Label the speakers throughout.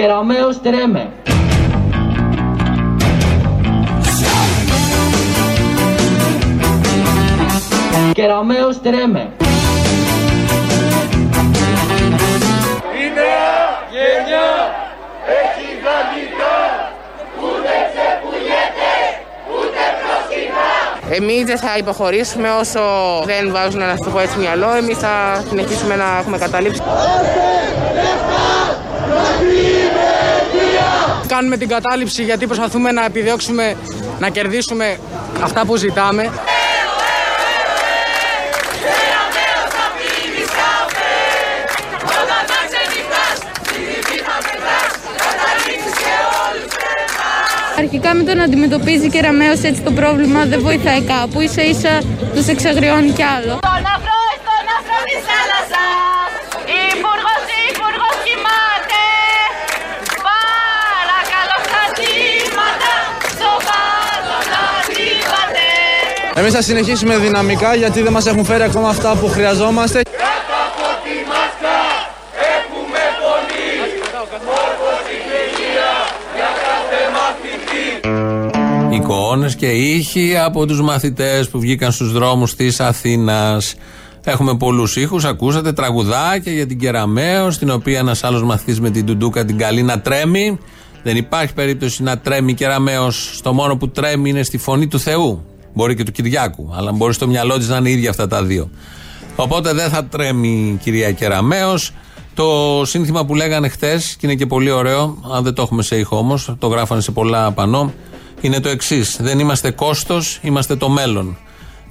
Speaker 1: Κεραμέως τρέμε. Κεραμέως τρέμε.
Speaker 2: Η νέα γενιά έχει γαλλικά, ούτε ξεπουλιέται, ούτε προσκυνά.
Speaker 3: Εμείς δεν θα υποχωρήσουμε όσο δεν βάζουν να το πω έτσι μυαλό. Εμείς θα συνεχίσουμε να έχουμε καταλήψει.
Speaker 4: Κάνουμε την κατάληψη γιατί προσπαθούμε να επιδιώξουμε να κερδίσουμε αυτά που ζητάμε.
Speaker 5: Αρχικά με το να αντιμετωπίζει και ραμαίος έτσι το πρόβλημα δεν βοηθάει κάπου, ίσα ίσα τους εξαγριώνει κι άλλο.
Speaker 6: Στον αφρό, στον αφρό της θάλασσας, υπουργός, υπουργός κοιμάται. Παρακαλώ στα κύματα, σοβαρό να τύπατε.
Speaker 7: Εμείς θα συνεχίσουμε δυναμικά γιατί δεν μας έχουν φέρει ακόμα αυτά που χρειαζόμαστε.
Speaker 2: Κάτω από τη μάσκα έχουμε φωνή, όπως η γελία για κάθε μαθητή.
Speaker 8: Εικόνες και ήχοι από τους μαθητές που βγήκαν στους δρόμους της Αθήνας. Έχουμε πολλούς ήχους. Ακούσατε τραγουδάκια για την Κεραμαίο, στην οποία ένας άλλος μαθητής με την Τουντούκα την καλεί να τρέμει. Δεν υπάρχει περίπτωση να τρέμει Κεραμαίο. Στο μόνο που τρέμει είναι στη φωνή του Θεού. Μπορεί και του Κυριάκου, αλλά μπορεί στο μυαλό της να είναι ίδια αυτά τα δύο. Οπότε δεν θα τρέμει η κυρία Κεραμαίο. Το σύνθημα που λέγανε χθε, και είναι και πολύ ωραίο, αν δεν το έχουμε σε ήχο όμως, το γράφανε σε πολλά πανό, είναι το εξής. Δεν είμαστε κόστος, είμαστε το μέλλον.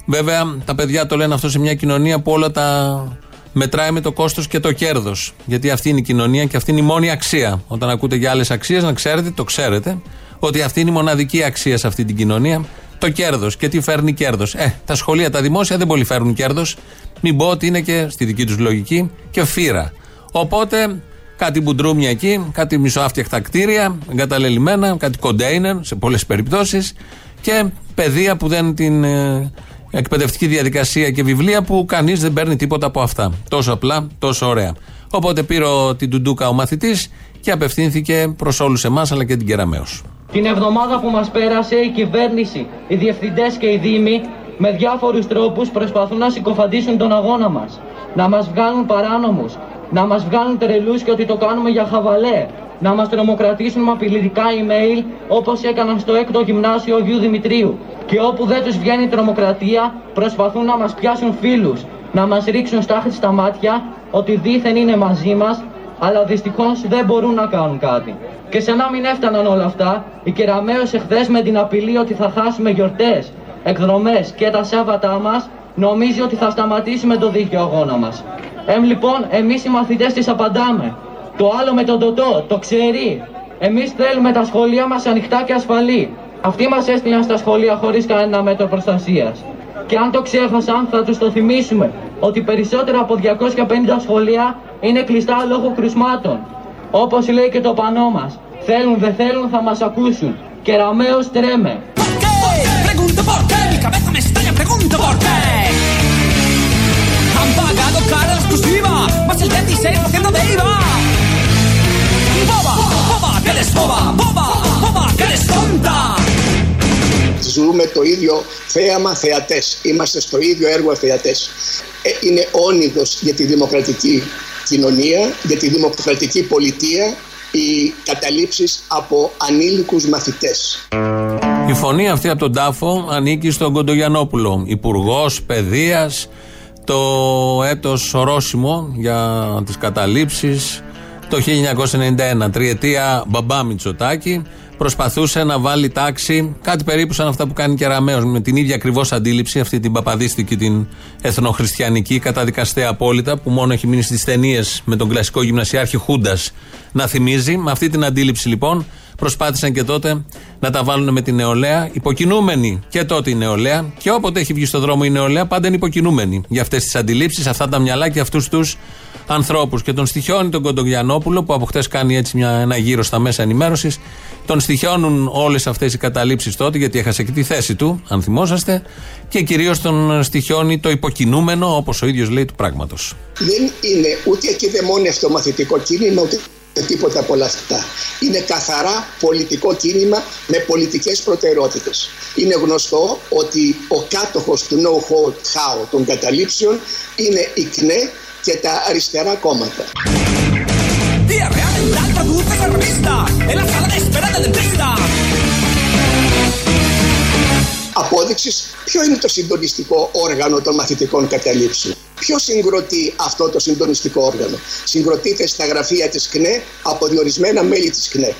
Speaker 8: Βέβαια, τα παιδιά το λένε αυτό σε μια κοινωνία που όλα τα μετράει με το κόστος και το κέρδος. Γιατί αυτή είναι η κοινωνία και αυτή είναι η μόνη αξία. Όταν ακούτε για άλλες αξίες, να ξέρετε, το ξέρετε, ότι αυτή είναι η μοναδική αξία σε αυτή την κοινωνία. Το κέρδος. Και τι φέρνει κέρδος. Ε, τα σχολεία, τα δημόσια δεν πολύ φέρνουν κέρδος. Μην πω ότι είναι και στη δική τους λογική και φύρα. Οπότε κάτι μπουντρούμια εκεί, κάτι μισοάφτιαχτα κτίρια, εγκαταλελειμμένα, κάτι κοντέινερ σε πολλές περιπτώσεις και παιδεία που δεν την ε, εκπαιδευτική διαδικασία και βιβλία που κανείς δεν παίρνει τίποτα από αυτά. Τόσο απλά, τόσο ωραία. Οπότε πήρε την Τουντούκα ο μαθητής και απευθύνθηκε προς όλους εμάς αλλά και την Κεραμαίο.
Speaker 1: Την εβδομάδα που μας πέρασε η κυβέρνηση, οι διευθυντές και οι δήμοι με διάφορους τρόπους προσπαθούν να συκοφαντήσουν τον αγώνα μας. Να μας βγάλουν παράνομους, να μας βγάλουν τρελούς και ότι το κάνουμε για χαβαλέ. Να μας τρομοκρατήσουν με απειλητικά email όπως έκαναν στο έκτο γυμνάσιο Αγίου Δημητρίου. Και όπου δεν τους βγαίνει η τρομοκρατία προσπαθούν να μας πιάσουν φίλους. Να μας ρίξουν στάχτη στα μάτια ότι δήθεν είναι μαζί μας αλλά δυστυχώς δεν μπορούν να κάνουν κάτι. Και σε να μην έφταναν όλα αυτά, η Κεραμέως εχθές με την απειλή ότι θα χάσουμε γιορτές, εκδρομές και τα Σάββατά μας, νομίζει ότι θα σταματήσουμε το δίκαιο αγώνα μας. Εμ λοιπόν, εμείς οι μαθητές της απαντάμε. Το άλλο με τον τοτό, το ξέρει. Εμείς θέλουμε τα σχολεία μας ανοιχτά και ασφαλή. Αυτοί μας έστειλαν στα σχολεία χωρίς κανένα μέτρο προστασίας. Και αν το ξέχασαν θα τους το θυμίσουμε ότι περισσότερα από 250 σχολεία είναι κλειστά λόγω κρουσμάτων. Όπως λέει και το πανό μας. Θέλουν δεν θέλουν θα μας ακούσουν. Κεραμέως τρέμε.
Speaker 9: Pregunto por qué, mi cabeza me estalla, pregunto por qué. Han pagado cara la exclusiva, más el 16% de IVA. Boba, boba, que eres boba, boba, boba, que eres tonta.
Speaker 10: Ζούμε το ίδιο θέαμα θεατές. Είμαστε στο ίδιο έργο θεατές. Ε, είναι όνειδος για τη δημοκρατική κοινωνία, για τη δημοκρατική πολιτεία οι καταλήψεις από ανήλικους μαθητές.
Speaker 8: Η φωνή αυτή από τον τάφο ανήκει στον Κοντογιανόπουλο, υπουργός παιδείας, το έτος ορόσημο για τις καταλήψεις το 1991, τριετία μπαμπά Μητσοτάκη, προσπαθούσε να βάλει τάξη, κάτι περίπου σαν αυτά που κάνει και Ραμαίος, με την ίδια ακριβώς αντίληψη, αυτή την παπαδίστικη, την εθνοχριστιανική, καταδικαστέα απόλυτα, που μόνο έχει μείνει στις ταινίες με τον κλασικό γυμνασιάρχη Χούντας να θυμίζει. Με αυτή την αντίληψη λοιπόν προσπάθησαν και τότε να τα βάλουν με την νεολαία, υποκινούμενη και τότε η νεολαία, και όποτε έχει βγει στο δρόμο η νεολαία, πάντα είναι υποκινούμενη για αυτές τις αντιλήψεις, αυτά τα μυαλά και αυτούς τους ανθρώπους. Και τον στοιχιώνει τον Κοντογιανόπουλο, που από χτες κάνει έτσι μια, ένα γύρο στα μέσα ενημέρωσης. Τον στοιχιώνουν όλες αυτές οι καταλήψεις τότε, γιατί έχασε και τη θέση του, αν θυμόσαστε. Και κυρίως τον στοιχιώνει το υποκινούμενο, όπως ο ίδιος λέει, του πράγματος.
Speaker 10: Δεν είναι ούτε ακιδεμόνευτο μαθητικό κίνημα, ούτε και τίποτα από όλα αυτά. Είναι καθαρά πολιτικό κίνημα με πολιτικές προτεραιότητες. Είναι γνωστό ότι ο κάτοχος του know-how των καταλήψεων είναι η ΚΝΕ και τα αριστερά κόμματα.
Speaker 9: Diarrea mental, traduce la revista En la sala de espera del dentista
Speaker 10: Απόδειξης, ποιο είναι το συντονιστικό όργανο των μαθητικών καταλήψεων; Ποιο συγκροτεί αυτό το συντονιστικό όργανο; Συγκροτείται στα γραφεία της ΚΝΕ από διορισμένα μέλη της ΚΝΕ.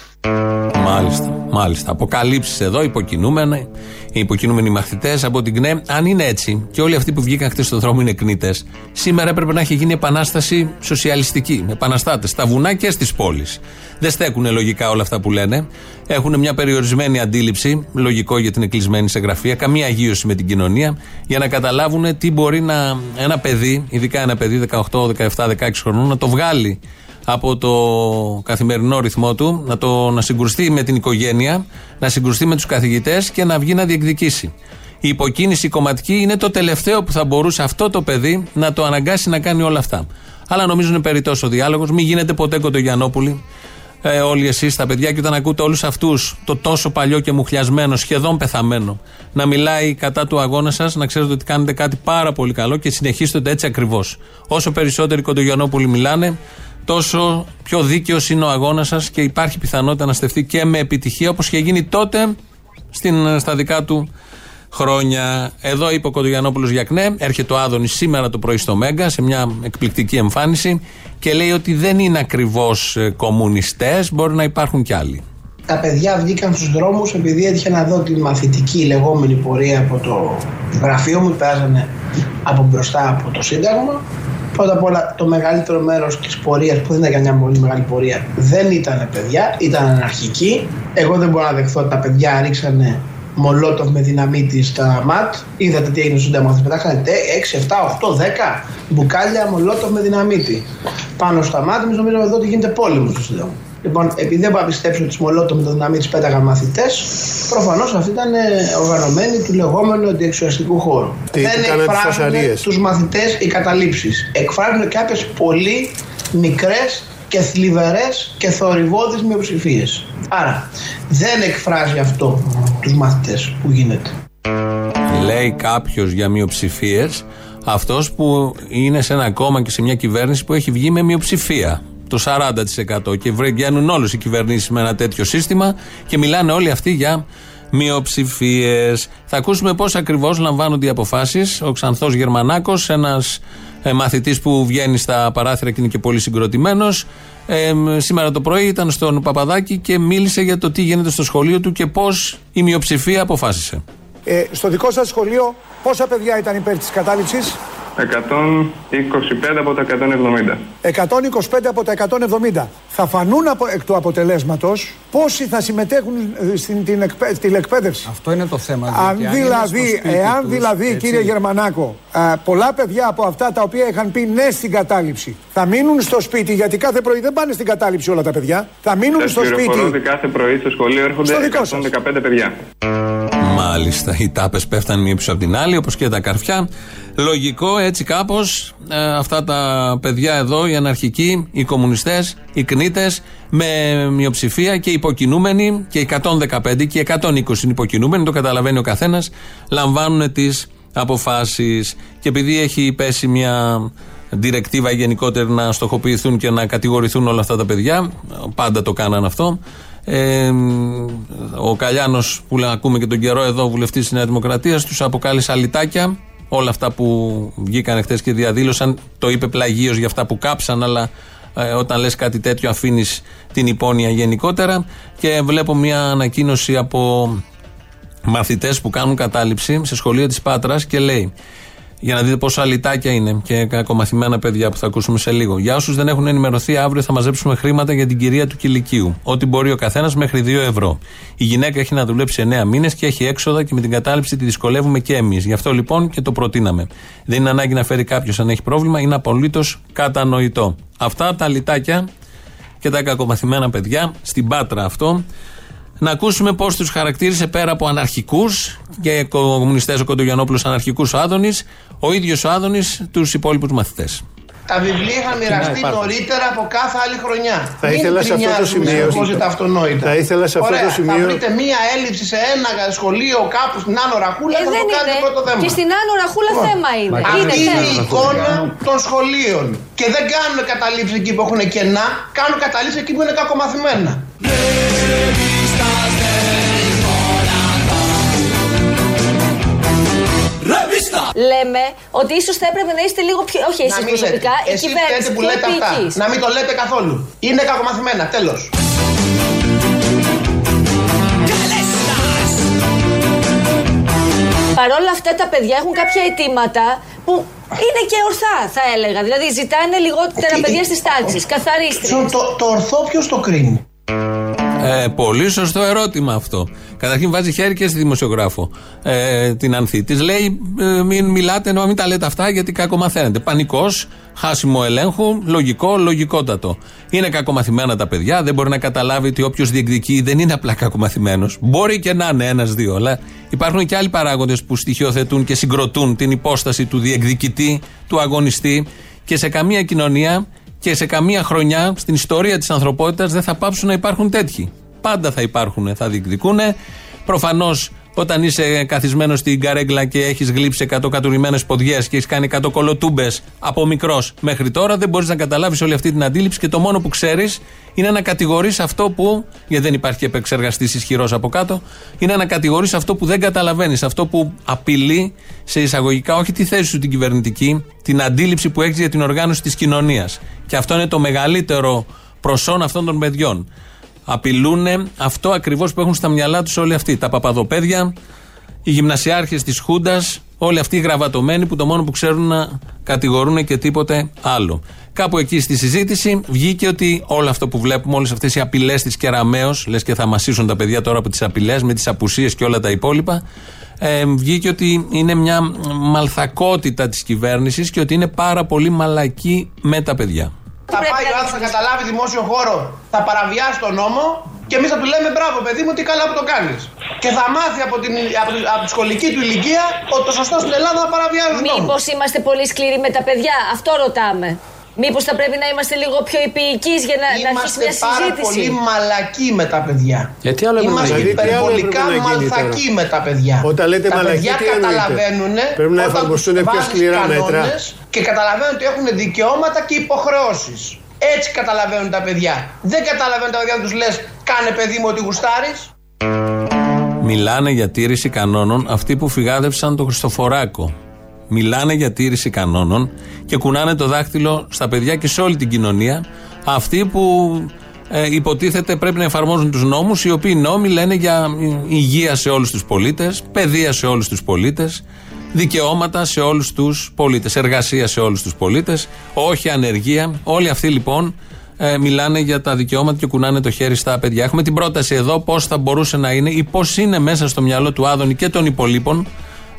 Speaker 8: Μάλιστα, μάλιστα. Αποκαλύψεις εδώ, υποκινούμενοι, υποκινούμενοι μαθητές από την ΚΝΕ. Αν είναι έτσι και όλοι αυτοί που βγήκαν χθε στον δρόμο είναι κνήτε, σήμερα έπρεπε να έχει γίνει επανάσταση σοσιαλιστική. Επαναστάτες στα βουνά και στις πόλεις. Δεν στέκουν λογικά όλα αυτά που λένε. Έχουν μια περιορισμένη αντίληψη, λογικό για την εκκλεισμένη σε γραφεία, καμία αγίωση με την κοινωνία, για να καταλάβουν τι μπορεί να, ένα παιδί, ειδικά ένα παιδί 18, 17, 16 χρονών, να το βγάλει από το καθημερινό ρυθμό του, να, το, να συγκρουστεί με την οικογένεια, να συγκρουστεί με τους καθηγητές και να βγει να διεκδικήσει. Η υποκίνηση κομματική είναι το τελευταίο που θα μπορούσε αυτό το παιδί να το αναγκάσει να κάνει όλα αυτά. Αλλά νομίζω είναι περιττός ο διάλογος. Μην γίνετε ποτέ κοντογιανόπουλοι. Ε, όλοι εσείς τα παιδιά, και όταν ακούτε όλους αυτούς, το τόσο παλιό και μουχλιασμένο, σχεδόν πεθαμένο, να μιλάει κατά του αγώνα σας, να ξέρετε ότι κάνετε κάτι πάρα πολύ καλό και συνεχίστε έτσι ακριβώς. Όσο περισσότεροι κοντογιανόπουλοι μιλάνε, τόσο πιο δίκαιος είναι ο αγώνας σας και υπάρχει πιθανότητα να στεφτεί και με επιτυχία όπως είχε γίνει τότε στην, στα δικά του χρόνια. Εδώ είπε ο Κοντογιανόπουλο Γιακνέ, έρχεται ο Άδωνης σήμερα το πρωί στο Μέγκα σε μια εκπληκτική εμφάνιση και λέει ότι δεν είναι ακριβώς κομμουνιστές, μπορεί να υπάρχουν κι άλλοι.
Speaker 11: Τα παιδιά βγήκαν στους δρόμους επειδή έτυχε να δω τη μαθητική λεγόμενη πορεία από το γραφείο μου, πέρασανε από μπροστά από το Σύνταγμα Πρώτα απ' όλα, το μεγαλύτερο μέρος της πορείας, που δεν ήταν μια πολύ μεγάλη πορεία, δεν ήταν παιδιά, ήταν αναρχικοί. Εγώ δεν μπορώ να δεχθώ ότι τα παιδιά ρίξανε μολότοφ με δυναμίτη στα ματ. Είδατε τι έγινε στο Σύνταγμα. Θα πετάξανε 6, 7, 8, 10 μπουκάλια μολότοφ με δυναμίτη πάνω στα ματ. Εμείς νομίζαμε εδώ ότι γίνεται πόλεμος στο Σύνταγμα. Λοιπόν, επειδή δεν μπορώ να πιστέψω ότι Μολότο με το δυναμή τη πέταγαν μαθητές, προφανώς αυτοί ήταν ε, οργανωμένοι του λεγόμενου αντιεξουσιαστικού χώρου.
Speaker 12: Τι,
Speaker 11: δεν εκφράζουν τους μαθητές οι καταλήψεις. Εκφράζουν κάποιες πολύ μικρές και θλιβερές και θορυβώδεις μειοψηφίες. Άρα, δεν εκφράζει αυτό τους μαθητές που γίνεται.
Speaker 8: Λέει κάποιος για μειοψηφίες αυτός που είναι σε ένα κόμμα και σε μια κυβέρνηση που έχει βγει με μειοψηφία το 40% και βγαίνουν όλες οι κυβερνήσεις με ένα τέτοιο σύστημα και μιλάνε όλοι αυτοί για μειοψηφίες. Θα ακούσουμε πώς ακριβώς λαμβάνονται οι αποφάσεις. Ο Ξανθός Γερμανάκος, ένας ε, μαθητής που βγαίνει στα παράθυρα και είναι και πολύ συγκροτημένος, ε, σήμερα το πρωί ήταν στον Παπαδάκη και μίλησε για το τι γίνεται στο σχολείο του και πώς η μειοψηφία αποφάσισε.
Speaker 12: Ε, στο δικό σας σχολείο, πόσα παιδιά ήταν υπέρ της κατάληψης,
Speaker 13: 125 από τα 170.
Speaker 12: 125 από τα 170. Θα φανούν από, εκ του αποτελέσματος πόσοι θα συμμετέχουν στην την εκπαίδευση, στην εκπαίδευση.
Speaker 4: Αυτό είναι το θέμα.
Speaker 12: Αν δηλαδή, εάν τους, δηλαδή έτσι. κύριε Γερμανάκο, α, πολλά παιδιά από αυτά τα οποία είχαν πει ναι στην κατάληψη θα μείνουν στο σπίτι, γιατί κάθε πρωί δεν πάνε στην κατάληψη όλα τα παιδιά. Θα μείνουν στο σπίτι.
Speaker 13: Ότι κάθε πρωί στο σχολείο έρχονται 115 παιδιά.
Speaker 8: Μάλιστα, οι τάπες πέφτανε μία πίσω από την άλλη, όπως και τα καρφιά. Λογικό, έτσι κάπως ε, αυτά τα παιδιά εδώ, οι αναρχικοί, οι κομμουνιστές, οι κνήτες, με μειοψηφία και υποκινούμενοι, και 115 και 120 είναι υποκινούμενοι, το καταλαβαίνει ο καθένας, λαμβάνουν τις αποφάσεις. Και επειδή έχει πέσει μια διρεκτίβα γενικότερα να στοχοποιηθούν και να κατηγορηθούν όλα αυτά τα παιδιά, πάντα το κάναν αυτό. Ε, ο Καλιάνος που ακούμε και τον καιρό εδώ, βουλευτής της Νέα Δημοκρατίας, τους αποκάλεσε αλυτάκια όλα αυτά που βγήκαν χθες και διαδήλωσαν. Το είπε πλαγίως για αυτά που κάψαν, αλλά ε, όταν λες κάτι τέτοιο αφήνεις την υπόνοια γενικότερα. Και βλέπω μια ανακοίνωση από μαθητές που κάνουν κατάληψη σε σχολεία της Πάτρας και λέει για να δείτε πόσο αλυτάκια είναι και κακομαθημένα παιδιά που θα ακούσουμε σε λίγο. Για όσους δεν έχουν ενημερωθεί, αύριο θα μαζέψουμε χρήματα για την κυρία του κηλικίου. Ό,τι μπορεί ο καθένας μέχρι 2 ευρώ. Η γυναίκα έχει να δουλέψει 9 μήνες και έχει έξοδα και με την κατάληψη τη δυσκολεύουμε και εμείς. Γι' αυτό λοιπόν και το προτείναμε. Δεν είναι ανάγκη να φέρει κάποιος αν έχει πρόβλημα, είναι απολύτως κατανοητό. Αυτά τα αλυτάκια και τα κακομαθημένα παιδιά, στην πάτρα αυτό, να ακούσουμε πώς τους χαρακτήρισε πέρα από αναρχικούς και κομμουνιστές ο Κοντογιανόπουλος, αναρχικούς ο Άδωνης, ο ίδιος ο Άδωνης τους υπόλοιπους μαθητές.
Speaker 11: Τα βιβλία είχαν μοιραστεί
Speaker 14: υπάρχουν.
Speaker 11: νωρίτερα από κάθε άλλη χρονιά.
Speaker 14: Θα
Speaker 11: Μην
Speaker 14: ήθελα σε αυτό το
Speaker 11: γκρινιάζουμε
Speaker 14: σημείο-
Speaker 11: συνεχώς για τα αυτονόητα.
Speaker 14: Θα ήθελα σε αυτό
Speaker 11: Ωραία,
Speaker 14: το σημείο-
Speaker 11: Θα βρείτε μία έλλειψη σε ένα σχολείο κάπου στην Άνω Ραχούλα
Speaker 15: Ε,
Speaker 11: και θα
Speaker 15: δεν
Speaker 11: το κάνετε
Speaker 15: είναι.
Speaker 11: πρώτο θέμα.
Speaker 15: Και στην Άνω Ραχούλα
Speaker 11: Λοιπόν,
Speaker 15: θέμα είναι.
Speaker 11: Αυτή
Speaker 15: Είναι
Speaker 11: είναι
Speaker 15: θέμα.
Speaker 11: η εικόνα των σχολείων. Και δεν κάνουν καταλήψεις εκεί που έχουν κενά, κάνουν καταλήψεις εκεί που είναι κακομαθημένα.
Speaker 15: Λέμε ότι ίσως θα έπρεπε να είστε λίγο πιο. Όχι εσείς
Speaker 11: Να μην
Speaker 15: προσωπικά,
Speaker 11: λέτε.
Speaker 15: η
Speaker 11: Εσείς
Speaker 15: κυβέρνηση
Speaker 11: φταίτε που
Speaker 15: πιο
Speaker 11: λέτε αυτά.
Speaker 15: επίοικης.
Speaker 11: Να μην το λέτε καθόλου. Είναι κακομαθημένα. Τέλος.
Speaker 15: Παρ' όλα αυτά τα παιδιά έχουν κάποια αιτήματα που είναι και ορθά, θα έλεγα. Δηλαδή ζητάνε λιγότερα παιδιά στις τάξεις. Καθαρίστρια.
Speaker 11: Το, το ορθό ποιος το κρίνει;
Speaker 8: Ε, πολύ σωστό ερώτημα αυτό. Καταρχήν βάζει χέρι και στη δημοσιογράφο ε, την Ανθή. Της λέει: ε, Μην μιλάτε, να μην τα λέτε αυτά γιατί κακομαθαίνετε. Πανικός, χάσιμο ελέγχου, λογικό, λογικότατο. Είναι κακομαθημένα τα παιδιά, δεν μπορεί να καταλάβει ότι όποιος διεκδικεί δεν είναι απλά κακομαθημένος. Μπορεί και να είναι ένα-δύο, αλλά υπάρχουν και άλλοι παράγοντες που στοιχειοθετούν και συγκροτούν την υπόσταση του διεκδικητή, του αγωνιστή και σε καμία κοινωνία και σε καμία χρονιά στην ιστορία της ανθρωπότητας δεν θα πάψουν να υπάρχουν τέτοιοι. Πάντα θα υπάρχουν, θα διεκδικούν. Προφανώς, όταν είσαι καθισμένος στην καρέγκλα και έχεις γλύψει 100 κατουρημένες ποδιές και έχεις κάνει 100 κολοτούμπες από μικρός μέχρι τώρα, δεν μπορείς να καταλάβεις όλη αυτή την αντίληψη και το μόνο που ξέρεις είναι να κατηγορείς αυτό που. Γιατί δεν υπάρχει επεξεργαστής ισχυρός από κάτω, είναι να κατηγορείς αυτό που δεν καταλαβαίνεις, αυτό που απειλεί σε εισαγωγικά όχι τη θέση σου την κυβερνητική, την αντίληψη που έχεις για την οργάνωση της κοινωνίας. Και αυτό είναι το μεγαλύτερο προσόν αυτών των παιδιών. Απειλούν αυτό ακριβώς που έχουν στα μυαλά τους όλοι αυτοί. Τα παπαδοπέδια, οι γυμνασιάρχες της Χούντας, όλοι αυτοί οι γραβατωμένοι που το μόνο που ξέρουν να κατηγορούν και τίποτε άλλο. Κάπου εκεί στη συζήτηση βγήκε ότι όλο αυτό που βλέπουμε, όλες αυτές οι απειλές της Κεραμαίο, λες και θα μασίσουν τα παιδιά τώρα από τις απειλές με τις απουσίες και όλα τα υπόλοιπα, ε, βγήκε ότι είναι μια μαλθακότητα της κυβέρνησης και ότι είναι πάρα πολύ μαλακή με τα παιδιά.
Speaker 11: Θα πάει ο άνθρωπος να καταλάβει δημόσιο χώρο, θα παραβιάσει τον νόμο και εμείς θα του λέμε μπράβο, παιδί μου, τι καλά που το κάνεις. Και θα μάθει από, την, από, τη- από τη σχολική του ηλικία ότι το σωστό στην Ελλάδα θα παραβιάζει τον νόμο.
Speaker 15: Μήπως είμαστε πολύ σκληροί με τα παιδιά, αυτό ρωτάμε. Μήπως θα πρέπει να είμαστε λίγο πιο επίοικοι για να, να αρχίσει
Speaker 11: Είμαστε
Speaker 15: μια
Speaker 11: πάρα
Speaker 15: συζήτηση;
Speaker 11: πολύ μαλακοί με τα παιδιά.
Speaker 14: Γιατί άλλο έπρεπε να
Speaker 11: Είμαστε
Speaker 14: γίνει. Τι άλλο
Speaker 11: υπερβολικά
Speaker 14: έπρεπε να γίνει
Speaker 11: μαλθακοί
Speaker 14: τώρα;
Speaker 11: με τα παιδιά.
Speaker 14: Όταν λέτε
Speaker 11: τα
Speaker 14: μαλακοί,
Speaker 11: παιδιά
Speaker 14: τι εννοείτε;
Speaker 11: καταλαβαίνουν
Speaker 14: Πρέπει να
Speaker 11: όταν
Speaker 14: εφαρμοστούν
Speaker 11: τους
Speaker 14: πιο
Speaker 11: βάζεις
Speaker 14: σκληρά μέτρα.
Speaker 11: Κανόνες Και καταλαβαίνουν ότι έχουν δικαιώματα και υποχρεώσεις. Έτσι καταλαβαίνουν τα παιδιά. Δεν καταλαβαίνουν τα παιδιά τους λες, κάνε παιδί μου ότι γουστάρεις.
Speaker 8: Μιλάνε για τήρηση κανόνων αυτοί που φυγάδευσαν τον Χριστοφοράκο. Μιλάνε για τήρηση κανόνων και κουνάνε το δάχτυλο στα παιδιά και σε όλη την κοινωνία. Αυτοί που ε, υποτίθεται πρέπει να εφαρμόζουν τους νόμους, οι οποίοι νόμοι λένε για υγεία σε όλους τους πολίτες, παιδεία σε όλους τους πολίτες, δικαιώματα σε όλους τους πολίτες, εργασία σε όλους τους πολίτες, όχι ανεργία. Όλοι αυτοί λοιπόν ε, μιλάνε για τα δικαιώματα και κουνάνε το χέρι στα παιδιά. Έχουμε την πρόταση εδώ πώς θα μπορούσε να είναι ή πώς είναι μέσα στο μυαλό του Άδωνη και των υπολείπων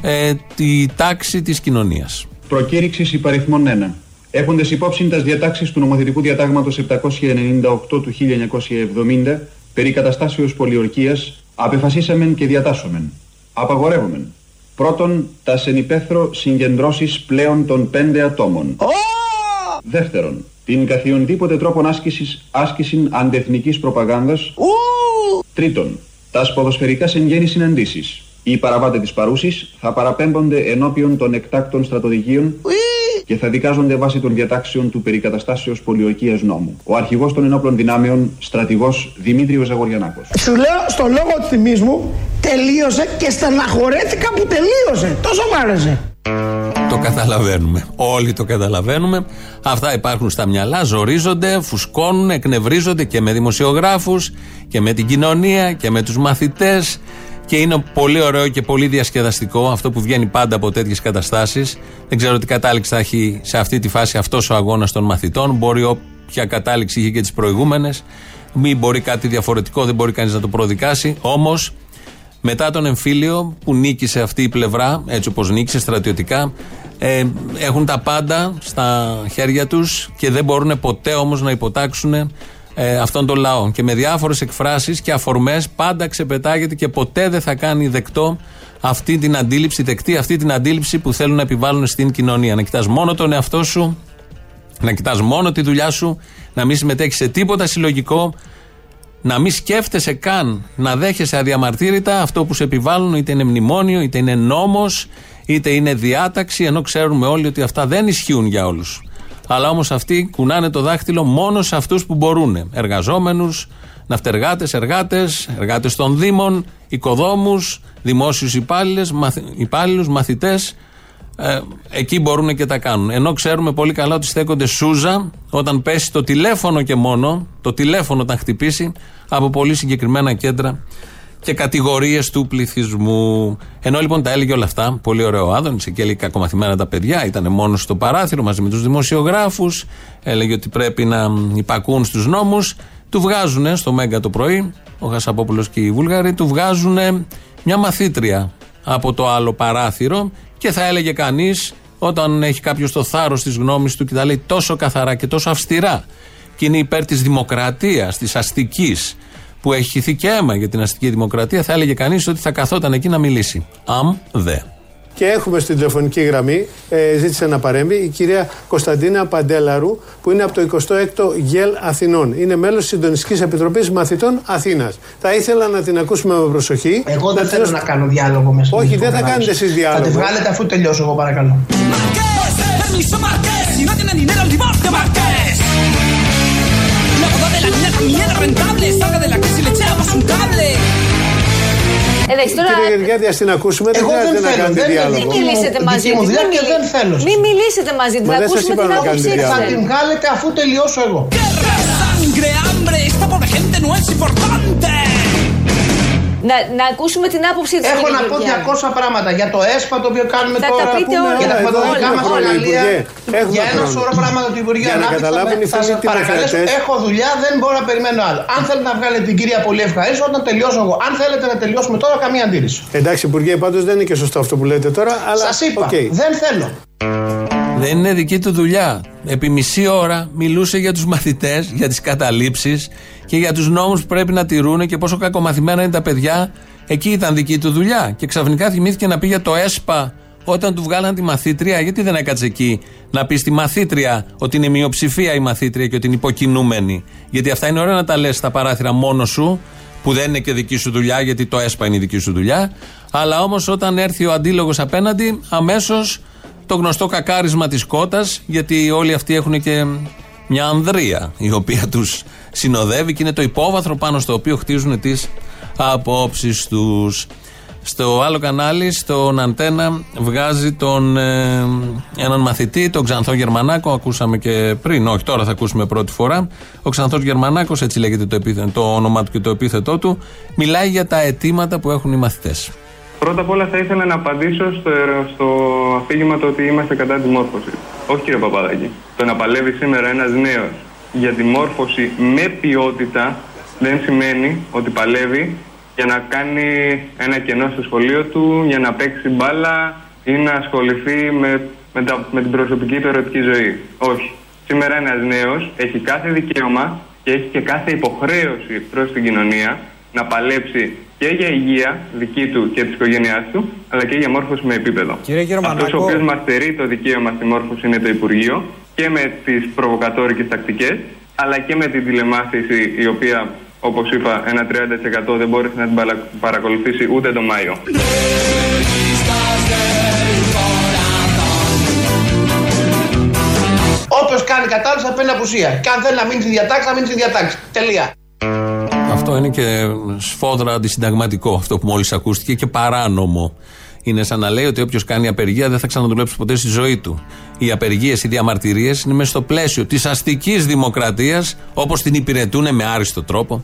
Speaker 8: ε, τη τάξη της κοινωνίας.
Speaker 16: Προκήρυξης υπαριθμών 1. Έχοντας υπόψη τις διατάξεις του νομοθετικού διατάγματος 798 του 1970 περί καταστάσεως πολιορκίας, απεφασίσαμε και διατάσσομεν. Απαγορεύομεν. Πρώτον, τα σενυπέθρο συγκεντρώσεις πλέον των πέντε ατόμων. Δεύτερον, την καθιονδήποτε τρόπον άσκησης, άσκηση αντεθνικής προπαγάνδας. Τρίτον, τα ποδοσφαιρικά εν γέννη συναντήσεις. Οι παραβάτες της παρούσης θα παραπέμπονται ενώπιον των εκτάκτων στρατοδικείων και θα δικάζονται βάσει των διατάξεων του περικαταστάσεως πολιορκίας νόμου. Ο αρχηγός των ενόπλων δυνάμεων, στρατηγός Δημήτριος Ζαγοριανάκος.
Speaker 17: Σου λέω στο λόγο του θυμίσμου τελείωσε και στεναχωρέθηκα που τελείωσε. Τόσο μ' άρεσε.
Speaker 8: Το καταλαβαίνουμε. Όλοι το καταλαβαίνουμε. Αυτά υπάρχουν στα μυαλά, ζορίζονται, φουσκώνουν, εκνευρίζονται και με δημοσιογράφους και με την κοινωνία και με τους μαθητές και είναι πολύ ωραίο και πολύ διασκεδαστικό αυτό που βγαίνει πάντα από τέτοιες καταστάσεις. Δεν ξέρω τι κατάληξη θα έχει σε αυτή τη φάση αυτός ο αγώνας των μαθητών. Μπορεί όποια κατάληξη είχε και τις προηγούμενες. Μην μπορεί κάτι διαφορετικό, δεν μπορεί κανείς να το προδικάσει. Όμως μετά τον εμφύλιο που νίκησε αυτή η πλευρά, έτσι όπως νίκησε στρατιωτικά, ε, έχουν τα πάντα στα χέρια τους και δεν μπορούν ποτέ όμως να υποτάξουν ε, αυτόν τον λαό. Και με διάφορες εκφράσεις και αφορμές πάντα ξεπετάγεται και ποτέ δεν θα κάνει δεκτό αυτή την αντίληψη, δεκτή αυτή την αντίληψη που θέλουν να επιβάλλουν στην κοινωνία. Να κοιτάς μόνο τον εαυτό σου Να κοιτάς μόνο τη δουλειά σου, να μην συμμετέχεις σε τίποτα συλλογικό, να μην σκέφτεσαι καν να δέχεσαι αδιαμαρτύρητα αυτό που σε επιβάλλουν, είτε είναι μνημόνιο, είτε είναι νόμος, είτε είναι διάταξη, ενώ ξέρουμε όλοι ότι αυτά δεν ισχύουν για όλους. Αλλά όμως αυτοί κουνάνε το δάχτυλο μόνο σε αυτούς που μπορούν. Εργαζόμενους, ναυτεργάτες, εργάτες, εργάτες των Δήμων, οικοδόμους, δημόσιους υπάλληλους, μαθητές. Ε, εκεί μπορούν και τα κάνουν. Ενώ ξέρουμε πολύ καλά ότι στέκονται σούζα όταν πέσει το τηλέφωνο και μόνο, το τηλέφωνο όταν χτυπήσει από πολύ συγκεκριμένα κέντρα και κατηγορίες του πληθυσμού. Ενώ λοιπόν τα έλεγε όλα αυτά, πολύ ωραίο ο Άδωνης, εκεί έλεγε κακομαθημένα τα παιδιά, ήταν μόνος στο παράθυρο μαζί με τους δημοσιογράφους, έλεγε ότι πρέπει να υπακούν στους νόμους. Του βγάζουν στο Μέγκα το πρωί, ο Χασαπόπουλος και οι Βούλγαροι, του βγάζουν μια μαθήτρια από το άλλο παράθυρο και θα έλεγε κανείς, όταν έχει κάποιος το θάρρος της γνώμης του και τα λέει τόσο καθαρά και τόσο αυστηρά και είναι υπέρ της δημοκρατίας, της αστικής, που έχει χυθεί και αίμα για την αστική δημοκρατία, θα έλεγε κανείς ότι θα καθόταν εκεί να μιλήσει. Αμ δε.
Speaker 14: Και έχουμε στην τηλεφωνική γραμμή, ε, ζήτησε να παρέμβει, η κυρία Κωνσταντίνα Παντέλαρου, που είναι από το 26ο ΓΕΛ Αθηνών. Είναι μέλος της Συντονιστικής Επιτροπής Μαθητών Αθήνας. Θα ήθελα να την ακούσουμε με προσοχή.
Speaker 11: Εγώ δεν θέλω να κάνω διάλογο μέσα
Speaker 14: Όχι, δεν θα κάνετε εσείς διάλογο.
Speaker 11: Θα τη βγάλετε αφού τελειώσω, εγώ παρακαλώ.
Speaker 9: Permiso Marqués, si no tiene dinero el divorcio Marqués. La boda de la niña también es rentable, salga de la crisis y le echamos un cable.
Speaker 15: Εντάξει, τώρα.
Speaker 14: Κύριε Γεργιάδη, ας την ακούσουμε; Δεν
Speaker 11: Εγώ
Speaker 14: χρειάζεται
Speaker 11: δεν
Speaker 14: να
Speaker 11: θέλω,
Speaker 14: κάνετε
Speaker 11: δεν
Speaker 14: διάλογο.
Speaker 15: Μην μιλήσετε μαζί
Speaker 11: Δική μου
Speaker 15: της,
Speaker 11: δουλειά
Speaker 15: μην
Speaker 11: και
Speaker 15: μιλή-
Speaker 11: δεν θέλω.
Speaker 15: Μην μιλήσετε μαζί τη,
Speaker 14: Μα
Speaker 15: θα
Speaker 14: δεν σας
Speaker 15: ακούσουμε
Speaker 14: είπα
Speaker 15: την
Speaker 14: να
Speaker 15: άποψή
Speaker 14: κάνετε
Speaker 15: τη.
Speaker 11: Θα την βγάλετε αφού τελειώσω εγώ.
Speaker 9: Guerra, sangre, hambre, esta pobre gente no es importante.
Speaker 15: Να, να ακούσουμε την άποψή της.
Speaker 11: Έχω να πω 200 πράγματα για το ΕΣΠΑ το οποίο κάνουμε
Speaker 15: Θα τα
Speaker 11: τώρα.
Speaker 15: πείτε όλα.
Speaker 11: Για τα
Speaker 14: Εδώ
Speaker 11: χρηματοδοτικά
Speaker 14: έχουμε
Speaker 11: μα
Speaker 14: χρόνο,
Speaker 11: εργαλεία.
Speaker 14: Υπουργέ. Έχουμε
Speaker 11: Για ένα
Speaker 14: χρόνο.
Speaker 11: σωρό πράγματα του Υπουργείου
Speaker 14: Για να
Speaker 11: Ανάπτυξης,
Speaker 14: καταλάβουν οι
Speaker 11: θα
Speaker 14: φίλοι
Speaker 11: σας παρακαλέσω.
Speaker 14: τηλεθεατές.
Speaker 11: Έχω δουλειά, δεν μπορώ να περιμένω άλλο. Αν θέλετε να βγάλετε την κυρία πολύ ευχαρίστω, όταν τελειώσω εγώ. Αν θέλετε να τελειώσουμε τώρα, καμία αντίρρηση.
Speaker 14: Εντάξει, Υπουργέ, πάντως δεν είναι και σωστό αυτό που λέτε τώρα. Αλλά...
Speaker 11: Σας είπα,
Speaker 14: οκ.
Speaker 11: δεν θέλω.
Speaker 8: Δεν είναι δική του δουλειά. Επί μισή ώρα μιλούσε για τους μαθητές, για τις καταλήψεις και για τους νόμους που πρέπει να τηρούν και πόσο κακομαθημένα είναι τα παιδιά. Εκεί ήταν δική του δουλειά. Και ξαφνικά θυμήθηκε να πει για το ΕΣΠΑ όταν του βγάλαν τη μαθήτρια. Γιατί δεν έκατσε εκεί να πει στη μαθήτρια ότι είναι μειοψηφία η μαθήτρια και ότι είναι υποκινούμενη; Γιατί αυτά είναι ωραία να τα λες στα παράθυρα μόνο σου, που δεν είναι και δική σου δουλειά, γιατί το ΕΣΠΑ είναι η δική σου δουλειά. Αλλά όμως όταν έρθει ο αντίλογος απέναντι, αμέσως το γνωστό κακάρισμα της κότας γιατί όλοι αυτοί έχουν και μια ανδρεία η οποία τους συνοδεύει και είναι το υπόβαθρο πάνω στο οποίο χτίζουν τις απόψεις τους. Στο άλλο κανάλι, στον Αντένα, βγάζει τον, ε, έναν μαθητή, τον Ξανθό Γερμανάκο. Ακούσαμε και πριν, όχι τώρα θα ακούσουμε πρώτη φορά. Ο Ξανθός Γερμανάκος, έτσι λέγεται το, επίθετο, το όνομά του και το επίθετό του, μιλάει για τα αιτήματα που έχουν οι μαθητές.
Speaker 13: Πρώτα απ' όλα θα ήθελα να απαντήσω στο, στο αφήγημα το ότι είμαστε κατά τη μόρφωση. Όχι κύριε Παπαδάκη. Το να παλεύει σήμερα ένας νέος για τη μόρφωση με ποιότητα δεν σημαίνει ότι παλεύει για να κάνει ένα κενό στο σχολείο του, για να παίξει μπάλα ή να ασχοληθεί με, με, τα- με την προσωπική του ερωτική ζωή. Όχι. Σήμερα ένας νέος έχει κάθε δικαίωμα και έχει και κάθε υποχρέωση προς την κοινωνία να παλέψει και για υγεία δική του και της οικογένειάς του, αλλά και για μόρφωση με επίπεδο.
Speaker 7: Κύριε Γερμανάκο.
Speaker 13: Αυτός ο οποίος μας στερεί το δικαίωμα στη μόρφωση είναι το Υπουργείο και με τις προβοκατόρικες τακτικές, αλλά και με την τηλεμάθηση η οποία, όπως είπα, ένα 30% δεν μπόρεσε να την παρα- παρακολουθήσει ούτε τον Μάιο.
Speaker 11: Όποιος κάνει κατάληψη θα παίρνει απουσία. Και αν θέλει να μείνει στη διατάξη, θα μείνει στη διατάξη. Τελεία.
Speaker 8: Αυτό είναι και σφόδρα αντισυνταγματικό αυτό που μόλις ακούστηκε και παράνομο. Είναι σαν να λέει ότι όποιος κάνει απεργία δεν θα ξαναδουλέψει ποτέ στη ζωή του. Οι απεργίες, οι διαμαρτυρίες είναι μέσα στο πλαίσιο της αστικής δημοκρατίας όπως την υπηρετούν με άριστο τρόπο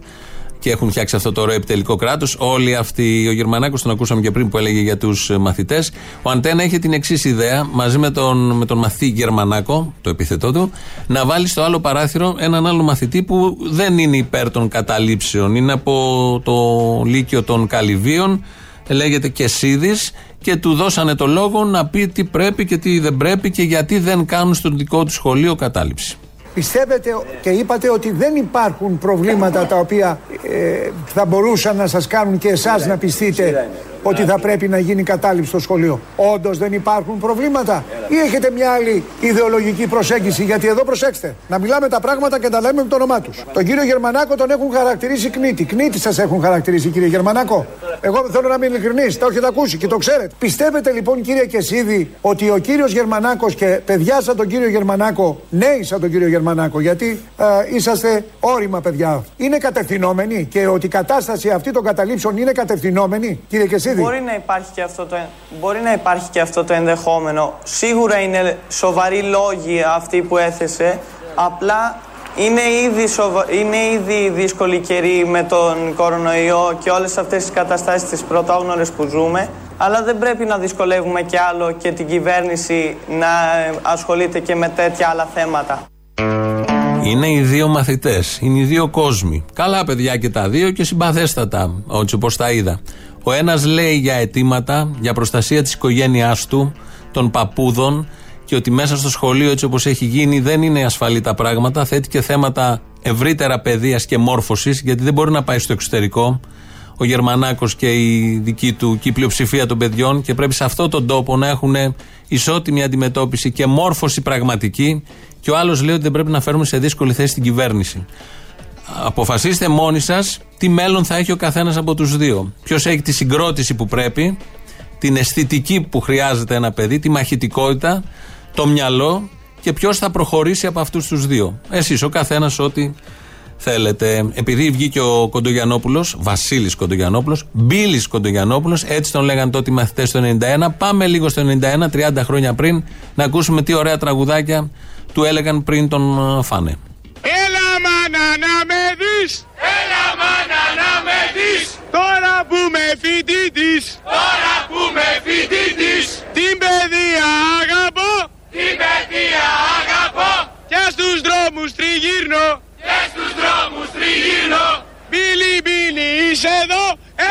Speaker 8: και έχουν φτιάξει αυτό το ωραίο επιτελικό κράτος. Όλοι αυτοί, ο Γερμανάκος τον ακούσαμε και πριν που έλεγε για τους μαθητές. Ο Αντένα είχε την εξής ιδέα μαζί με τον, με τον μαθητή Γερμανάκο, το επίθετό του, να βάλει στο άλλο παράθυρο έναν άλλο μαθητή που δεν είναι υπέρ των καταλήψεων. Είναι από το Λύκειο των Καλυβίων, λέγεται Κεσίδης, και του δώσανε το λόγο να πει τι πρέπει και τι δεν πρέπει και γιατί δεν κάνουν στο δικό του σχολείο κατάληψη.
Speaker 12: Πιστεύετε και είπατε ότι δεν υπάρχουν προβλήματα τα οποία ε, θα μπορούσαν να σας κάνουν και εσάς να πιστείτε ότι θα πρέπει να γίνει κατάληψη στο σχολείο. Όντως δεν υπάρχουν προβλήματα, ή έχετε μια άλλη ιδεολογική προσέγγιση, γιατί εδώ προσέξτε, να μιλάμε τα πράγματα και τα λέμε με το όνομά τους. Τον κύριο Γερμανάκο τον έχουν χαρακτηρίσει κνήτη. Κνήτη σας έχουν χαρακτηρίσει, κύριε Γερμανάκο. Εγώ θέλω να είμαι ειλικρινής, τα έχετε ακούσει και το ξέρετε. Πιστεύετε λοιπόν, κύριε Κεσίδη, ότι ο κύριος Γερμανάκος και παιδιά σαν τον κύριο Γερμανάκο, νέοι σαν τον κύριο Γερμανάκο, γιατί ε, είσαστε όρημα παιδιά, είναι κατευθυνόμενοι και ότι η κατάσταση αυτή των καταλήψεων είναι κατευθυνόμενη, κύριε Κεσίδη;
Speaker 18: Μπορεί να υπάρχει και αυτό το, μπορεί να υπάρχει και αυτό το ενδεχόμενο. Σίγουρα είναι σοβαροί λόγοι αυτοί που έθεσε. Απλά είναι ήδη, σοβα... είναι ήδη δύσκολη καιρή με τον κορονοϊό και όλες αυτές τις καταστάσεις τις πρωτόγνωρες που ζούμε. Αλλά δεν πρέπει να δυσκολεύουμε κι άλλο και την κυβέρνηση να ασχολείται και με τέτοια άλλα θέματα.
Speaker 8: Είναι οι δύο μαθητές. Είναι οι δύο κόσμοι. Καλά παιδιά και τα δύο και συμπαθέστατα, έτσι όπω τα είδα. Ο ένας λέει για αιτήματα, για προστασία της οικογένειάς του, των παππούδων και ότι μέσα στο σχολείο έτσι όπως έχει γίνει δεν είναι ασφαλή τα πράγματα. Θέτει και θέματα ευρύτερα παιδείας και μόρφωσης, γιατί δεν μπορεί να πάει στο εξωτερικό ο Γερμανάκος και η δική του και η πλειοψηφία των παιδιών και πρέπει σε αυτόν τον τόπο να έχουν ισότιμη αντιμετώπιση και μόρφωση πραγματική. Και ο άλλος λέει ότι δεν πρέπει να φέρουμε σε δύσκολη θέση την κυβέρνηση. Αποφασίστε μόνοι σας τι μέλλον θα έχει ο καθένας από τους δύο. Ποιος έχει τη συγκρότηση που πρέπει, την αισθητική που χρειάζεται ένα παιδί, τη μαχητικότητα, το μυαλό και ποιος θα προχωρήσει από αυτούς τους δύο. Εσείς, ο καθένας, ό,τι θέλετε. Επειδή βγήκε ο Κοντογιανόπουλος, Βασίλης Κοντογιανόπουλος, Μπίλης Κοντογιανόπουλος, έτσι τον λέγανε τότε οι μαθητές το 91. Πάμε λίγο στο 91, 30 χρόνια πριν, να ακούσουμε τι ωραία τραγουδάκια του έλεγαν πριν τον ε, φάνε.
Speaker 2: Έλα μάνα να με δεις. Έλα μάνα να με δεις. Τώρα που με φοιτητής Τώρα που με φοιτητής Την παιδεία αγαπώ. Την παιδεία αγαπώ. Και στους δρόμους τριγύρνω. Και στους δρόμους τριγύρνω. Μπίλι μπίλι είσαι εδώ.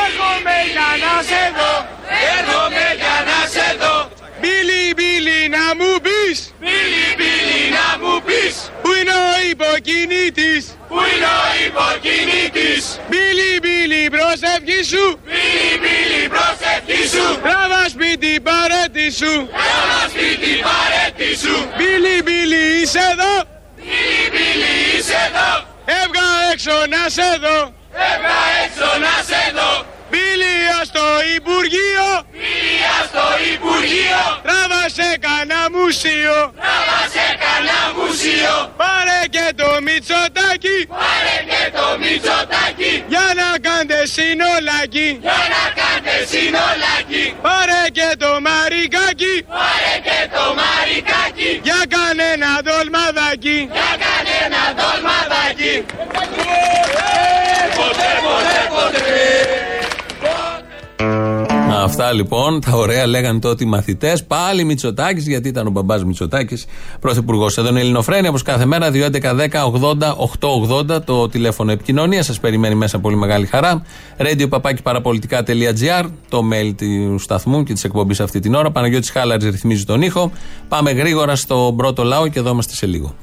Speaker 2: Έρχομαι για να σε δω. Έρχομαι για να σε δω. Μπίλι μπίλι να μου πεις. Μπίλι μπίλι υποκινήτης. Πού είναι ο υποκινήτης; Μπίλι μπίλι προσευχή σου. Μπίλι μπίλι προσευχή σου. Τράβα σπίτι παρέτη σου. Τράβα σπίτι παρέτη σου. Μπίλι μπίλι είσαι εδώ. Μπίλι μπίλι είσαι εδώ. Έβγα έξω να σε δω. Έβγα έξω να σε δω. Μπίλια στο Υπουργείο Μπίλια στο Υπουργείο Τράβασε κανένα μουσείο Τράβασε κανένα μουσείο Πάρε και το Μητσοτάκι Πάρε και το Μητσοτάκι Για να κάντε συνολάκι Για να κάντε συνολάκι Πάρε και το Μαρικάκι Πάρε και το Μαρικάκι Για κανένα δολμαδάκι Για κανένα δολμαδάκι Ποτέ, ποτέ, ποτέ
Speaker 8: Αυτά λοιπόν, τα ωραία λέγανε τότε οι μαθητές. Πάλι Μητσοτάκης, γιατί ήταν ο μπαμπάς Μητσοτάκης πρωθυπουργός. Εδώ είναι η Ελληνοφρένια, όπως κάθε μέρα, 2.11.10.80.880 το τηλέφωνο επικοινωνίας. Σας περιμένει μέσα πολύ μεγάλη χαρά. Radio papakiparapolitica.gr, το mail του σταθμού και της εκπομπής αυτή την ώρα. Παναγιώτης Χάλαρη ρυθμίζει τον ήχο. Πάμε γρήγορα στο πρώτο λαό και εδώ είμαστε σε λίγο.